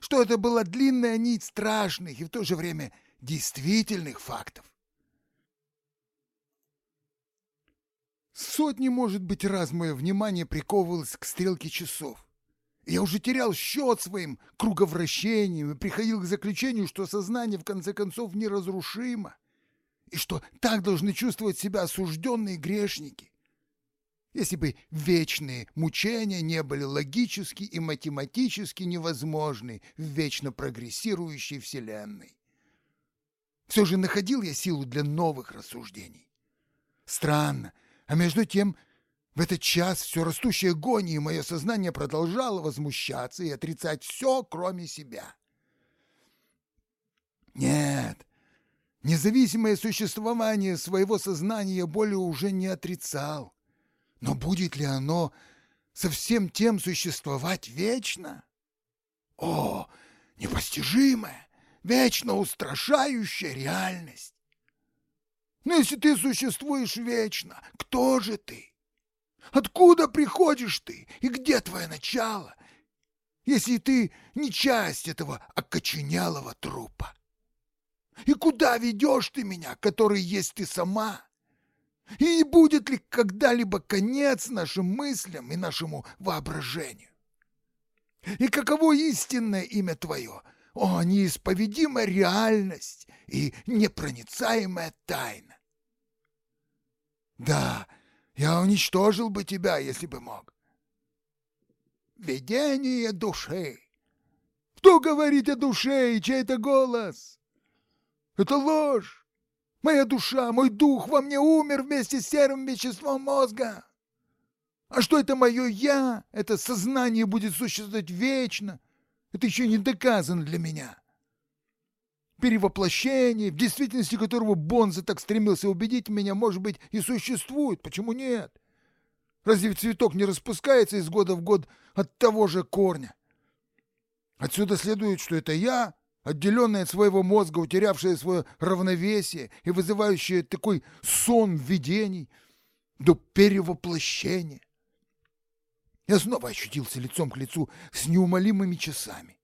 что это была длинная нить страшных и в то же время действительных фактов. Сотни, может быть, раз мое внимание приковывалось к стрелке часов. Я уже терял счет своим круговращением и приходил к заключению, что сознание, в конце концов, неразрушимо и что так должны чувствовать себя осужденные грешники. Если бы вечные мучения не были логически и математически невозможны в вечно прогрессирующей Вселенной. Все же находил я силу для новых рассуждений. Странно, а между тем в этот час все растущей агонии мое сознание продолжало возмущаться и отрицать все, кроме себя. Нет, Независимое существование своего сознания я более уже не отрицал. Но будет ли оно совсем тем существовать вечно? О, непостижимая, вечно устрашающая реальность! Но если ты существуешь вечно, кто же ты? Откуда приходишь ты и где твое начало, если ты не часть этого окоченелого трупа? И куда ведешь ты меня, который есть ты сама? И не будет ли когда-либо конец нашим мыслям и нашему воображению? И каково истинное имя твое? О, неисповедимая реальность и непроницаемая тайна! Да, я уничтожил бы тебя, если бы мог. Видение души. Кто говорит о душе и чей-то голос? Это ложь! Моя душа, мой дух во мне умер вместе с серым веществом мозга. А что это мое «я», это сознание будет существовать вечно, это еще не доказано для меня. Перевоплощение, в действительности которого Бонза так стремился убедить меня, может быть, и существует. Почему нет? Разве цветок не распускается из года в год от того же корня? Отсюда следует, что это я, отделенная от своего мозга, утерявшая свое равновесие и вызывающая такой сон видений до перевоплощения. Я снова ощутился лицом к лицу с неумолимыми часами.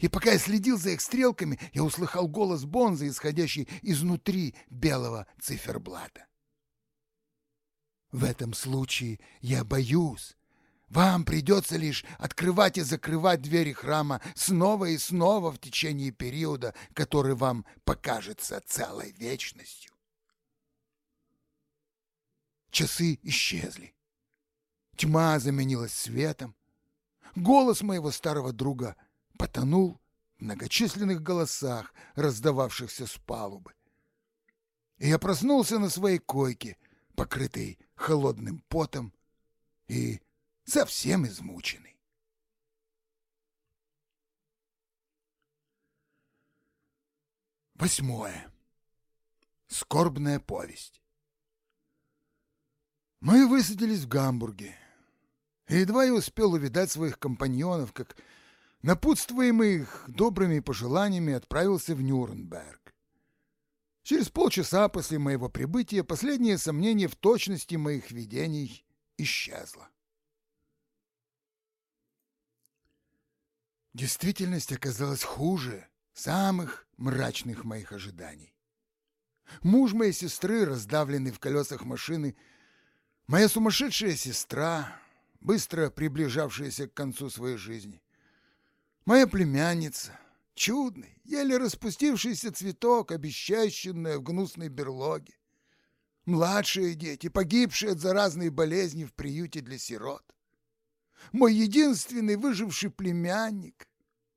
И пока я следил за их стрелками, я услыхал голос Бонза, исходящий изнутри белого циферблата. В этом случае я боюсь. Вам придется лишь открывать и закрывать двери храма снова и снова в течение периода, который вам покажется целой вечностью. Часы исчезли. Тьма заменилась светом. Голос моего старого друга потонул в многочисленных голосах, раздававшихся с палубы. И я проснулся на своей койке, покрытой холодным потом и совсем измученный. Восьмое. Скорбная повесть. Мы высадились в Гамбурге. Едва я успел увидать своих компаньонов, как напутствуемый их добрыми пожеланиями отправился в Нюрнберг. Через полчаса после моего прибытия последнее сомнение в точности моих видений исчезло. Действительность оказалась хуже самых мрачных моих ожиданий. Муж моей сестры, раздавленный в колесах машины, моя сумасшедшая сестра, быстро приближавшаяся к концу своей жизни, Моя племянница, чудный, еле распустившийся цветок, обещащенная в гнусной берлоге. Младшие дети, погибшие от заразной болезни в приюте для сирот. Мой единственный выживший племянник,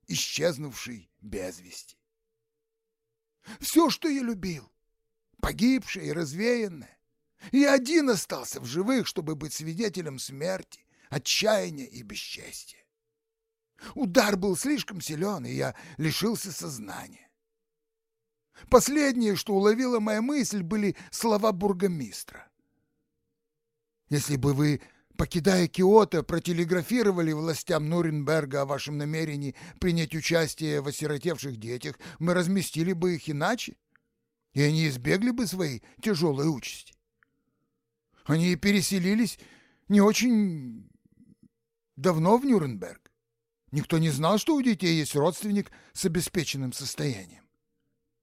исчезнувший без вести. Все, что я любил, погибшее и развеянное. И один остался в живых, чтобы быть свидетелем смерти, отчаяния и бесчестия. Удар был слишком силен, и я лишился сознания. Последнее, что уловила моя мысль, были слова бургомистра. Если бы вы, покидая Киото, протелеграфировали властям Нурнберга о вашем намерении принять участие в осиротевших детях, мы разместили бы их иначе, и они избегли бы своей тяжелой участи. Они переселились не очень давно в Нюрнберг. Никто не знал, что у детей есть родственник с обеспеченным состоянием.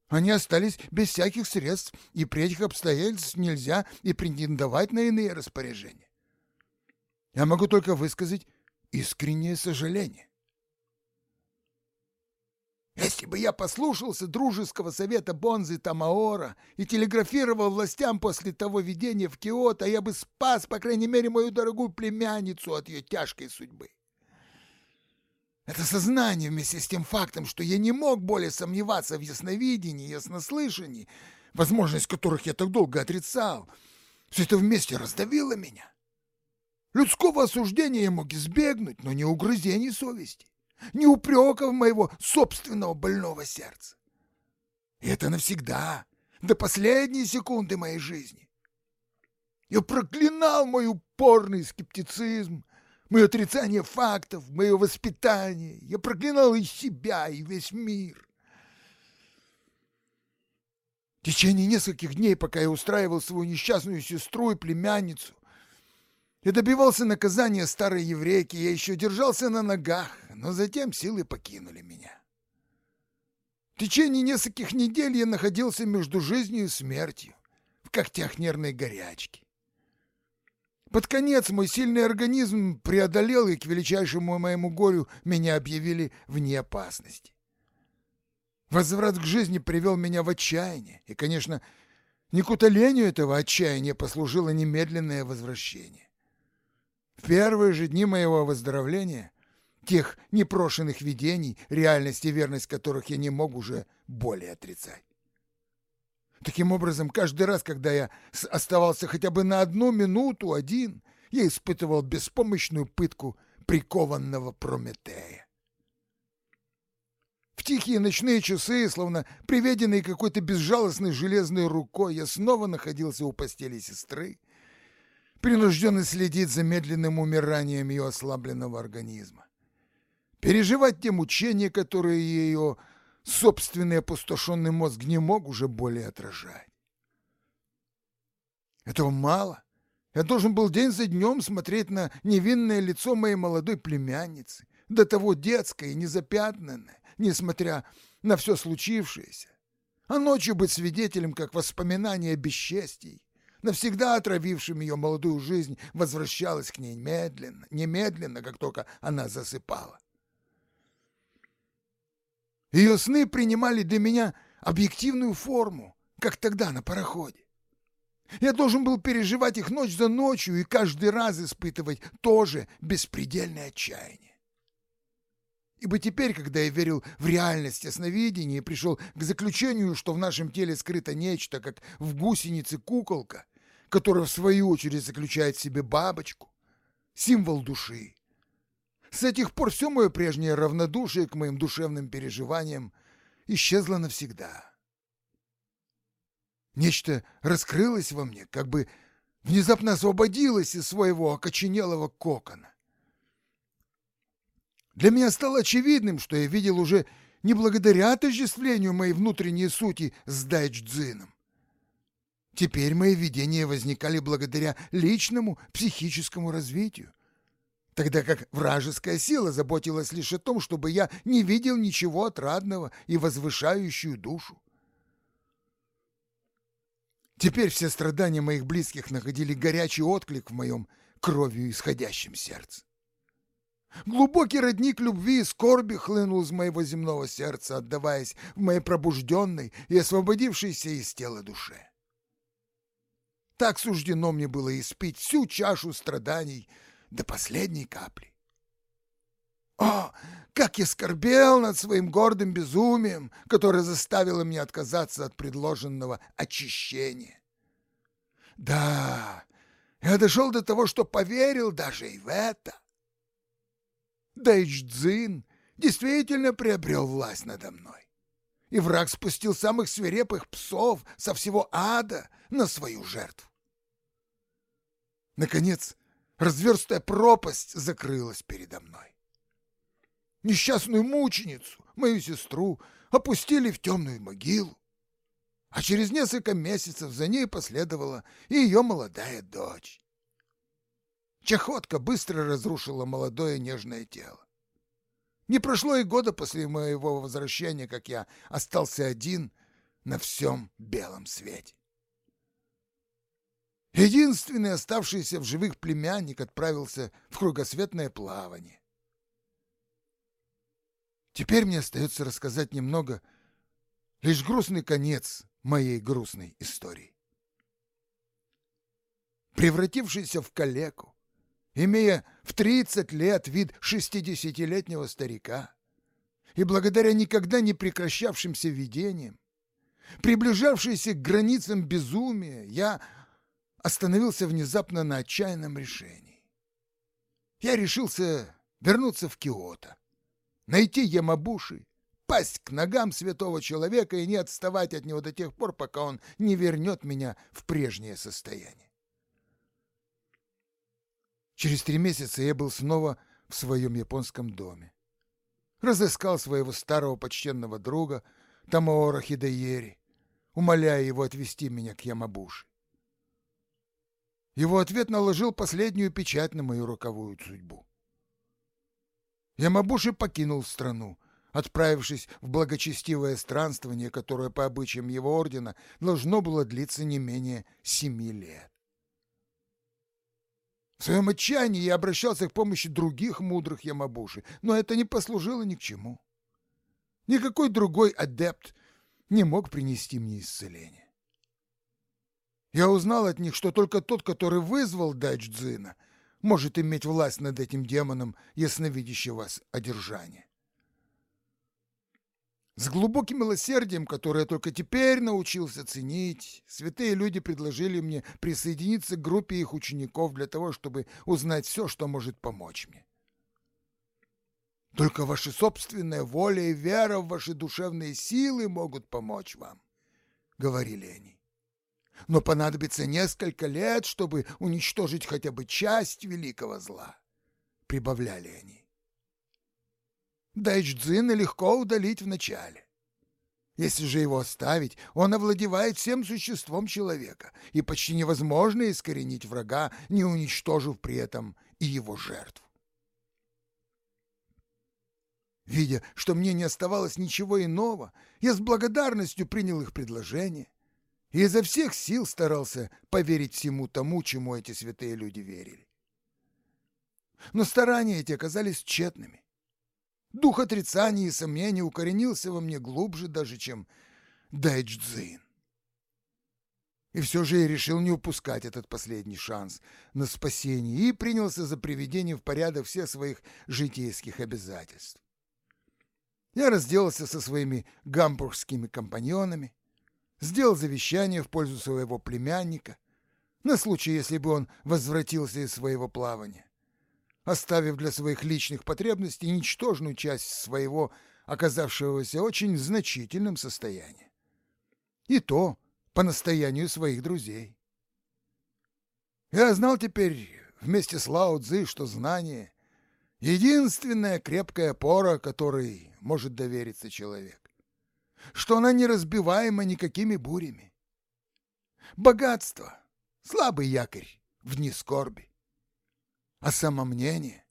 Они остались без всяких средств, и при этих обстоятельствах нельзя и претендовать на иные распоряжения. Я могу только высказать искреннее сожаление. Если бы я послушался дружеского совета Бонзы Тамаора и телеграфировал властям после того видения в Киото, я бы спас, по крайней мере, мою дорогую племянницу от ее тяжкой судьбы. Это сознание вместе с тем фактом, что я не мог более сомневаться в ясновидении яснослышании, возможность которых я так долго отрицал, все это вместе раздавило меня. Людского осуждения я мог избегнуть, но не угрызений совести, не упреков моего собственного больного сердца. И это навсегда, до последней секунды моей жизни. Я проклинал мой упорный скептицизм, мое отрицание фактов, мое воспитание. Я проклинал и себя, и весь мир. В течение нескольких дней, пока я устраивал свою несчастную сестру и племянницу, я добивался наказания старой еврейки, я еще держался на ногах, но затем силы покинули меня. В течение нескольких недель я находился между жизнью и смертью, в когтях нервной горячки. Под конец мой сильный организм преодолел, и к величайшему моему горю меня объявили вне опасности. Возврат к жизни привел меня в отчаяние, и, конечно, не к утолению этого отчаяния послужило немедленное возвращение. Первые же дни моего выздоровления, тех непрошенных видений, реальность и верность которых я не мог уже более отрицать. Таким образом, каждый раз, когда я оставался хотя бы на одну минуту один, я испытывал беспомощную пытку прикованного Прометея. В тихие ночные часы, словно приведенный какой-то безжалостной железной рукой, я снова находился у постели сестры, принужденно следить за медленным умиранием ее ослабленного организма, переживать те мучения, которые ее собственный опустошенный мозг не мог уже более отражать. Этого мало. Я должен был день за днем смотреть на невинное лицо моей молодой племянницы, до того детское и незапятнанное, несмотря на все случившееся, а ночью быть свидетелем, как воспоминание бесчестий, навсегда отравившим ее молодую жизнь, возвращалось к ней медленно, немедленно, как только она засыпала. Ее сны принимали для меня объективную форму, как тогда на пароходе. Я должен был переживать их ночь за ночью и каждый раз испытывать то же беспредельное отчаяние. Ибо теперь, когда я верил в реальность ясновидения и пришел к заключению, что в нашем теле скрыто нечто, как в гусенице куколка, которая в свою очередь заключает в себе бабочку, символ души, с этих пор все мое прежнее равнодушие к моим душевным переживаниям исчезло навсегда. Нечто раскрылось во мне, как бы внезапно освободилось из своего окоченелого кокона. Для меня стало очевидным, что я видел уже не благодаря отождествлению моей внутренней сути с Дайчдзином. Теперь мои видения возникали благодаря личному психическому развитию, тогда как вражеская сила заботилась лишь о том, чтобы я не видел ничего отрадного и возвышающую душу. Теперь все страдания моих близких находили горячий отклик в моем кровью исходящем сердце. Глубокий родник любви и скорби хлынул из моего земного сердца, отдаваясь в моей пробужденной и освободившейся из тела душе. Так суждено мне было испить всю чашу страданий до последней капли. О, как я скорбел над своим гордым безумием, которое заставило меня отказаться от предложенного очищения. Да, я дошел до того, что поверил даже и в это. Дэйчдзин действительно приобрел власть надо мной, и враг спустил самых свирепых псов со всего ада на свою жертву. Наконец, разверстая пропасть закрылась передо мной несчастную мученицу, мою сестру, опустили в темную могилу. А через несколько месяцев за ней последовала и ее молодая дочь. Чахотка быстро разрушила молодое нежное тело. Не прошло и года после моего возвращения, как я остался один на всем белом свете. Единственный оставшийся в живых племянник отправился в кругосветное плавание. Теперь мне остается рассказать немного, лишь грустный конец моей грустной истории. Превратившийся в калеку, имея в 30 лет вид шестидесятилетнего старика, и благодаря никогда не прекращавшимся видениям, приближавшийся к границам безумия, я остановился внезапно на отчаянном решении. Я решился вернуться в Киото найти Ямабуши, пасть к ногам святого человека и не отставать от него до тех пор, пока он не вернет меня в прежнее состояние. Через три месяца я был снова в своем японском доме. Разыскал своего старого почтенного друга Тамаора Хидаери, умоляя его отвести меня к Ямабуши. Его ответ наложил последнюю печать на мою роковую судьбу. Ямабуши покинул страну, отправившись в благочестивое странствование, которое по обычаям его ордена должно было длиться не менее семи лет. В своем отчаянии я обращался к помощи других мудрых Ямабуши, но это не послужило ни к чему. Никакой другой адепт не мог принести мне исцеление. Я узнал от них, что только тот, который вызвал Дайчдзина, может иметь власть над этим демоном ясновидящего одержания. С глубоким милосердием, которое я только теперь научился ценить, святые люди предложили мне присоединиться к группе их учеников для того, чтобы узнать все, что может помочь мне. Только ваша собственная воля и вера в ваши душевные силы могут помочь вам, — говорили они. но понадобится несколько лет, чтобы уничтожить хотя бы часть великого зла, — прибавляли они. Дайчжина легко удалить вначале. Если же его оставить, он овладевает всем существом человека, и почти невозможно искоренить врага, не уничтожив при этом и его жертву. Видя, что мне не оставалось ничего иного, я с благодарностью принял их предложение и изо всех сил старался поверить всему тому, чему эти святые люди верили. Но старания эти оказались тщетными. Дух отрицания и сомнений укоренился во мне глубже даже, чем дайчжин. И все же я решил не упускать этот последний шанс на спасение и принялся за приведение в порядок всех своих житейских обязательств. Я разделался со своими гамбургскими компаньонами, сделал завещание в пользу своего племянника, на случай, если бы он возвратился из своего плавания, оставив для своих личных потребностей ничтожную часть своего оказавшегося очень значительным состояния. И то по настоянию своих друзей. Я знал теперь вместе с Лао Цзы, что знание — единственная крепкая опора, которой может довериться человек, что она неразбиваема никакими бурями. Богатство — слабый якорь в дни скорби, а самомнение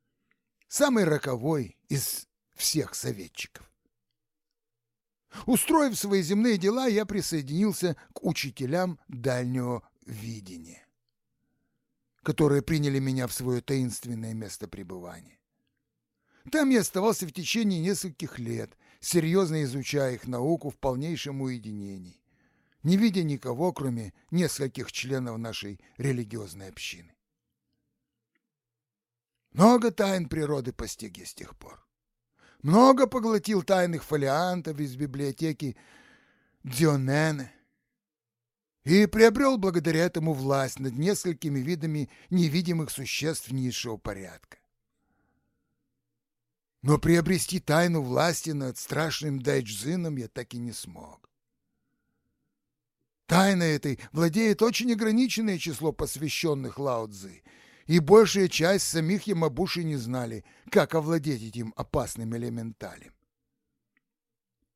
— самый роковой из всех советчиков. Устроив свои земные дела, я присоединился к учителям дальнего видения, которые приняли меня в свое таинственное место пребывания. Там я оставался в течение нескольких лет, серьезно изучая их науку в полнейшем уединении, не видя никого, кроме нескольких членов нашей религиозной общины. Много тайн природы постиг я с тех пор. Много поглотил тайных фолиантов из библиотеки Дионена и приобрел благодаря этому власть над несколькими видами невидимых существ низшего порядка. Но приобрести тайну власти над страшным дайджзином я так и не смог. Тайной этой владеет очень ограниченное число посвященных Лао Цзы, и большая часть самих Ямабуши не знали, как овладеть этим опасным элементалем.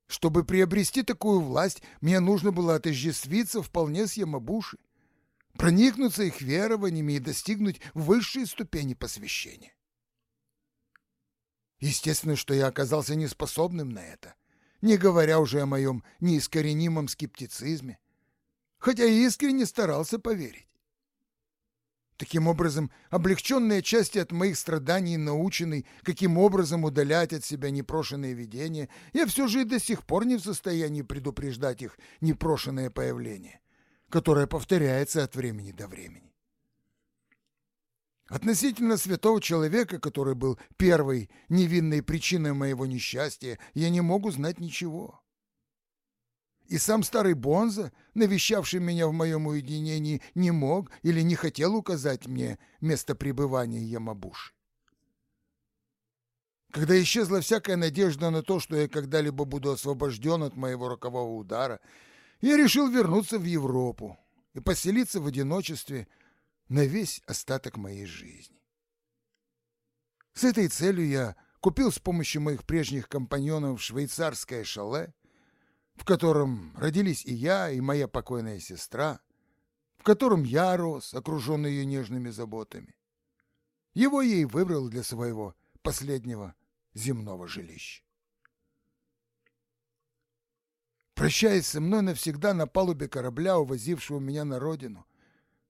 Чтобы приобрести такую власть, мне нужно было отождествиться вполне с Ямабуши, проникнуться их верованиями и достигнуть высшей ступени посвящения. Естественно, что я оказался неспособным на это, не говоря уже о моем неискоренимом скептицизме, хотя и искренне старался поверить. Таким образом, облегченные части от моих страданий наученный, каким образом удалять от себя непрошенные видения, я все же и до сих пор не в состоянии предупреждать их непрошенное появление, которое повторяется от времени до времени. Относительно святого человека, который был первой невинной причиной моего несчастья, я не могу знать ничего. И сам старый Бонза, навещавший меня в моем уединении, не мог или не хотел указать мне место пребывания Ямабуши. Когда исчезла всякая надежда на то, что я когда-либо буду освобожден от моего рокового удара, я решил вернуться в Европу и поселиться в одиночестве – на весь остаток моей жизни. С этой целью я купил с помощью моих прежних компаньонов швейцарское шале, в котором родились и я, и моя покойная сестра, в котором я рос, окруженный ее нежными заботами. Его ей выбрал для своего последнего земного жилища. Прощаясь со мной навсегда на палубе корабля, увозившего меня на родину,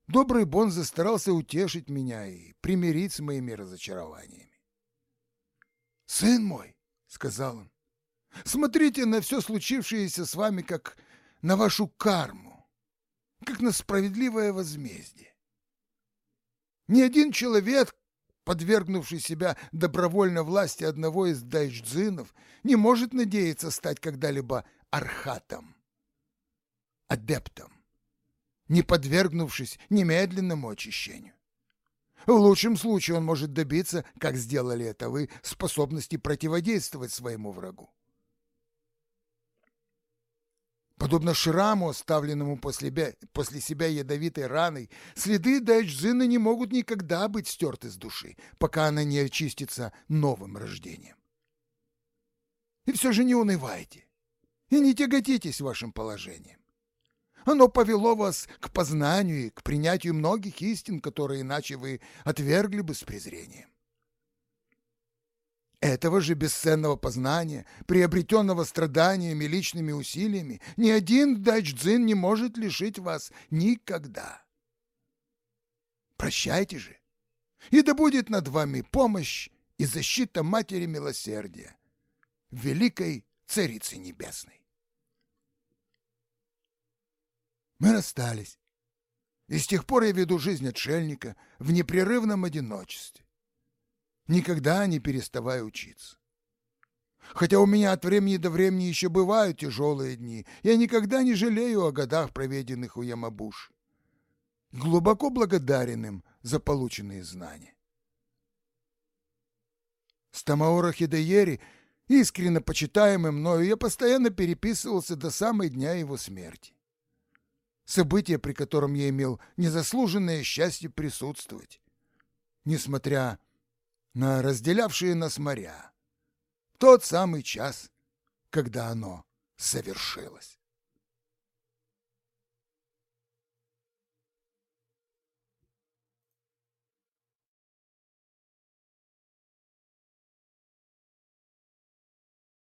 Добрый Бонза старался утешить меня и примирить с моими разочарованиями. «Сын мой», — сказал он, — «смотрите на все случившееся с вами как на вашу карму, как на справедливое возмездие. Ни один человек, подвергнувший себя добровольно власти одного из дайчдзинов, не может надеяться стать когда-либо архатом, адептом не подвергнувшись немедленному очищению. В лучшем случае он может добиться, как сделали это вы, способности противодействовать своему врагу. Подобно шраму, оставленному после, после себя ядовитой раной, следы Дайчжина не могут никогда быть стерты с души, пока она не очистится новым рождением. И все же не унывайте и не тяготитесь вашим положением. Оно повело вас к познанию и к принятию многих истин, которые иначе вы отвергли бы с презрением. Этого же бесценного познания, приобретенного страданиями личными усилиями, ни один дайчдзин не может лишить вас никогда. Прощайте же, и да будет над вами помощь и защита Матери Милосердия, Великой Царицы Небесной. Мы расстались, и с тех пор я веду жизнь отшельника в непрерывном одиночестве никогда не переставая учиться. Хотя у меня от времени до времени еще бывают тяжелые дни, я никогда не жалею о годах, проведенных у Ямабуши. Глубоко благодарен им за полученные знания. С Тамаора Хидеери, искренне почитаемым мною, я постоянно переписывался до самого дня его смерти. Событие, при котором я имел незаслуженное счастье присутствовать. Несмотря на разделявшие нас моря. Тот самый час, когда оно совершилось.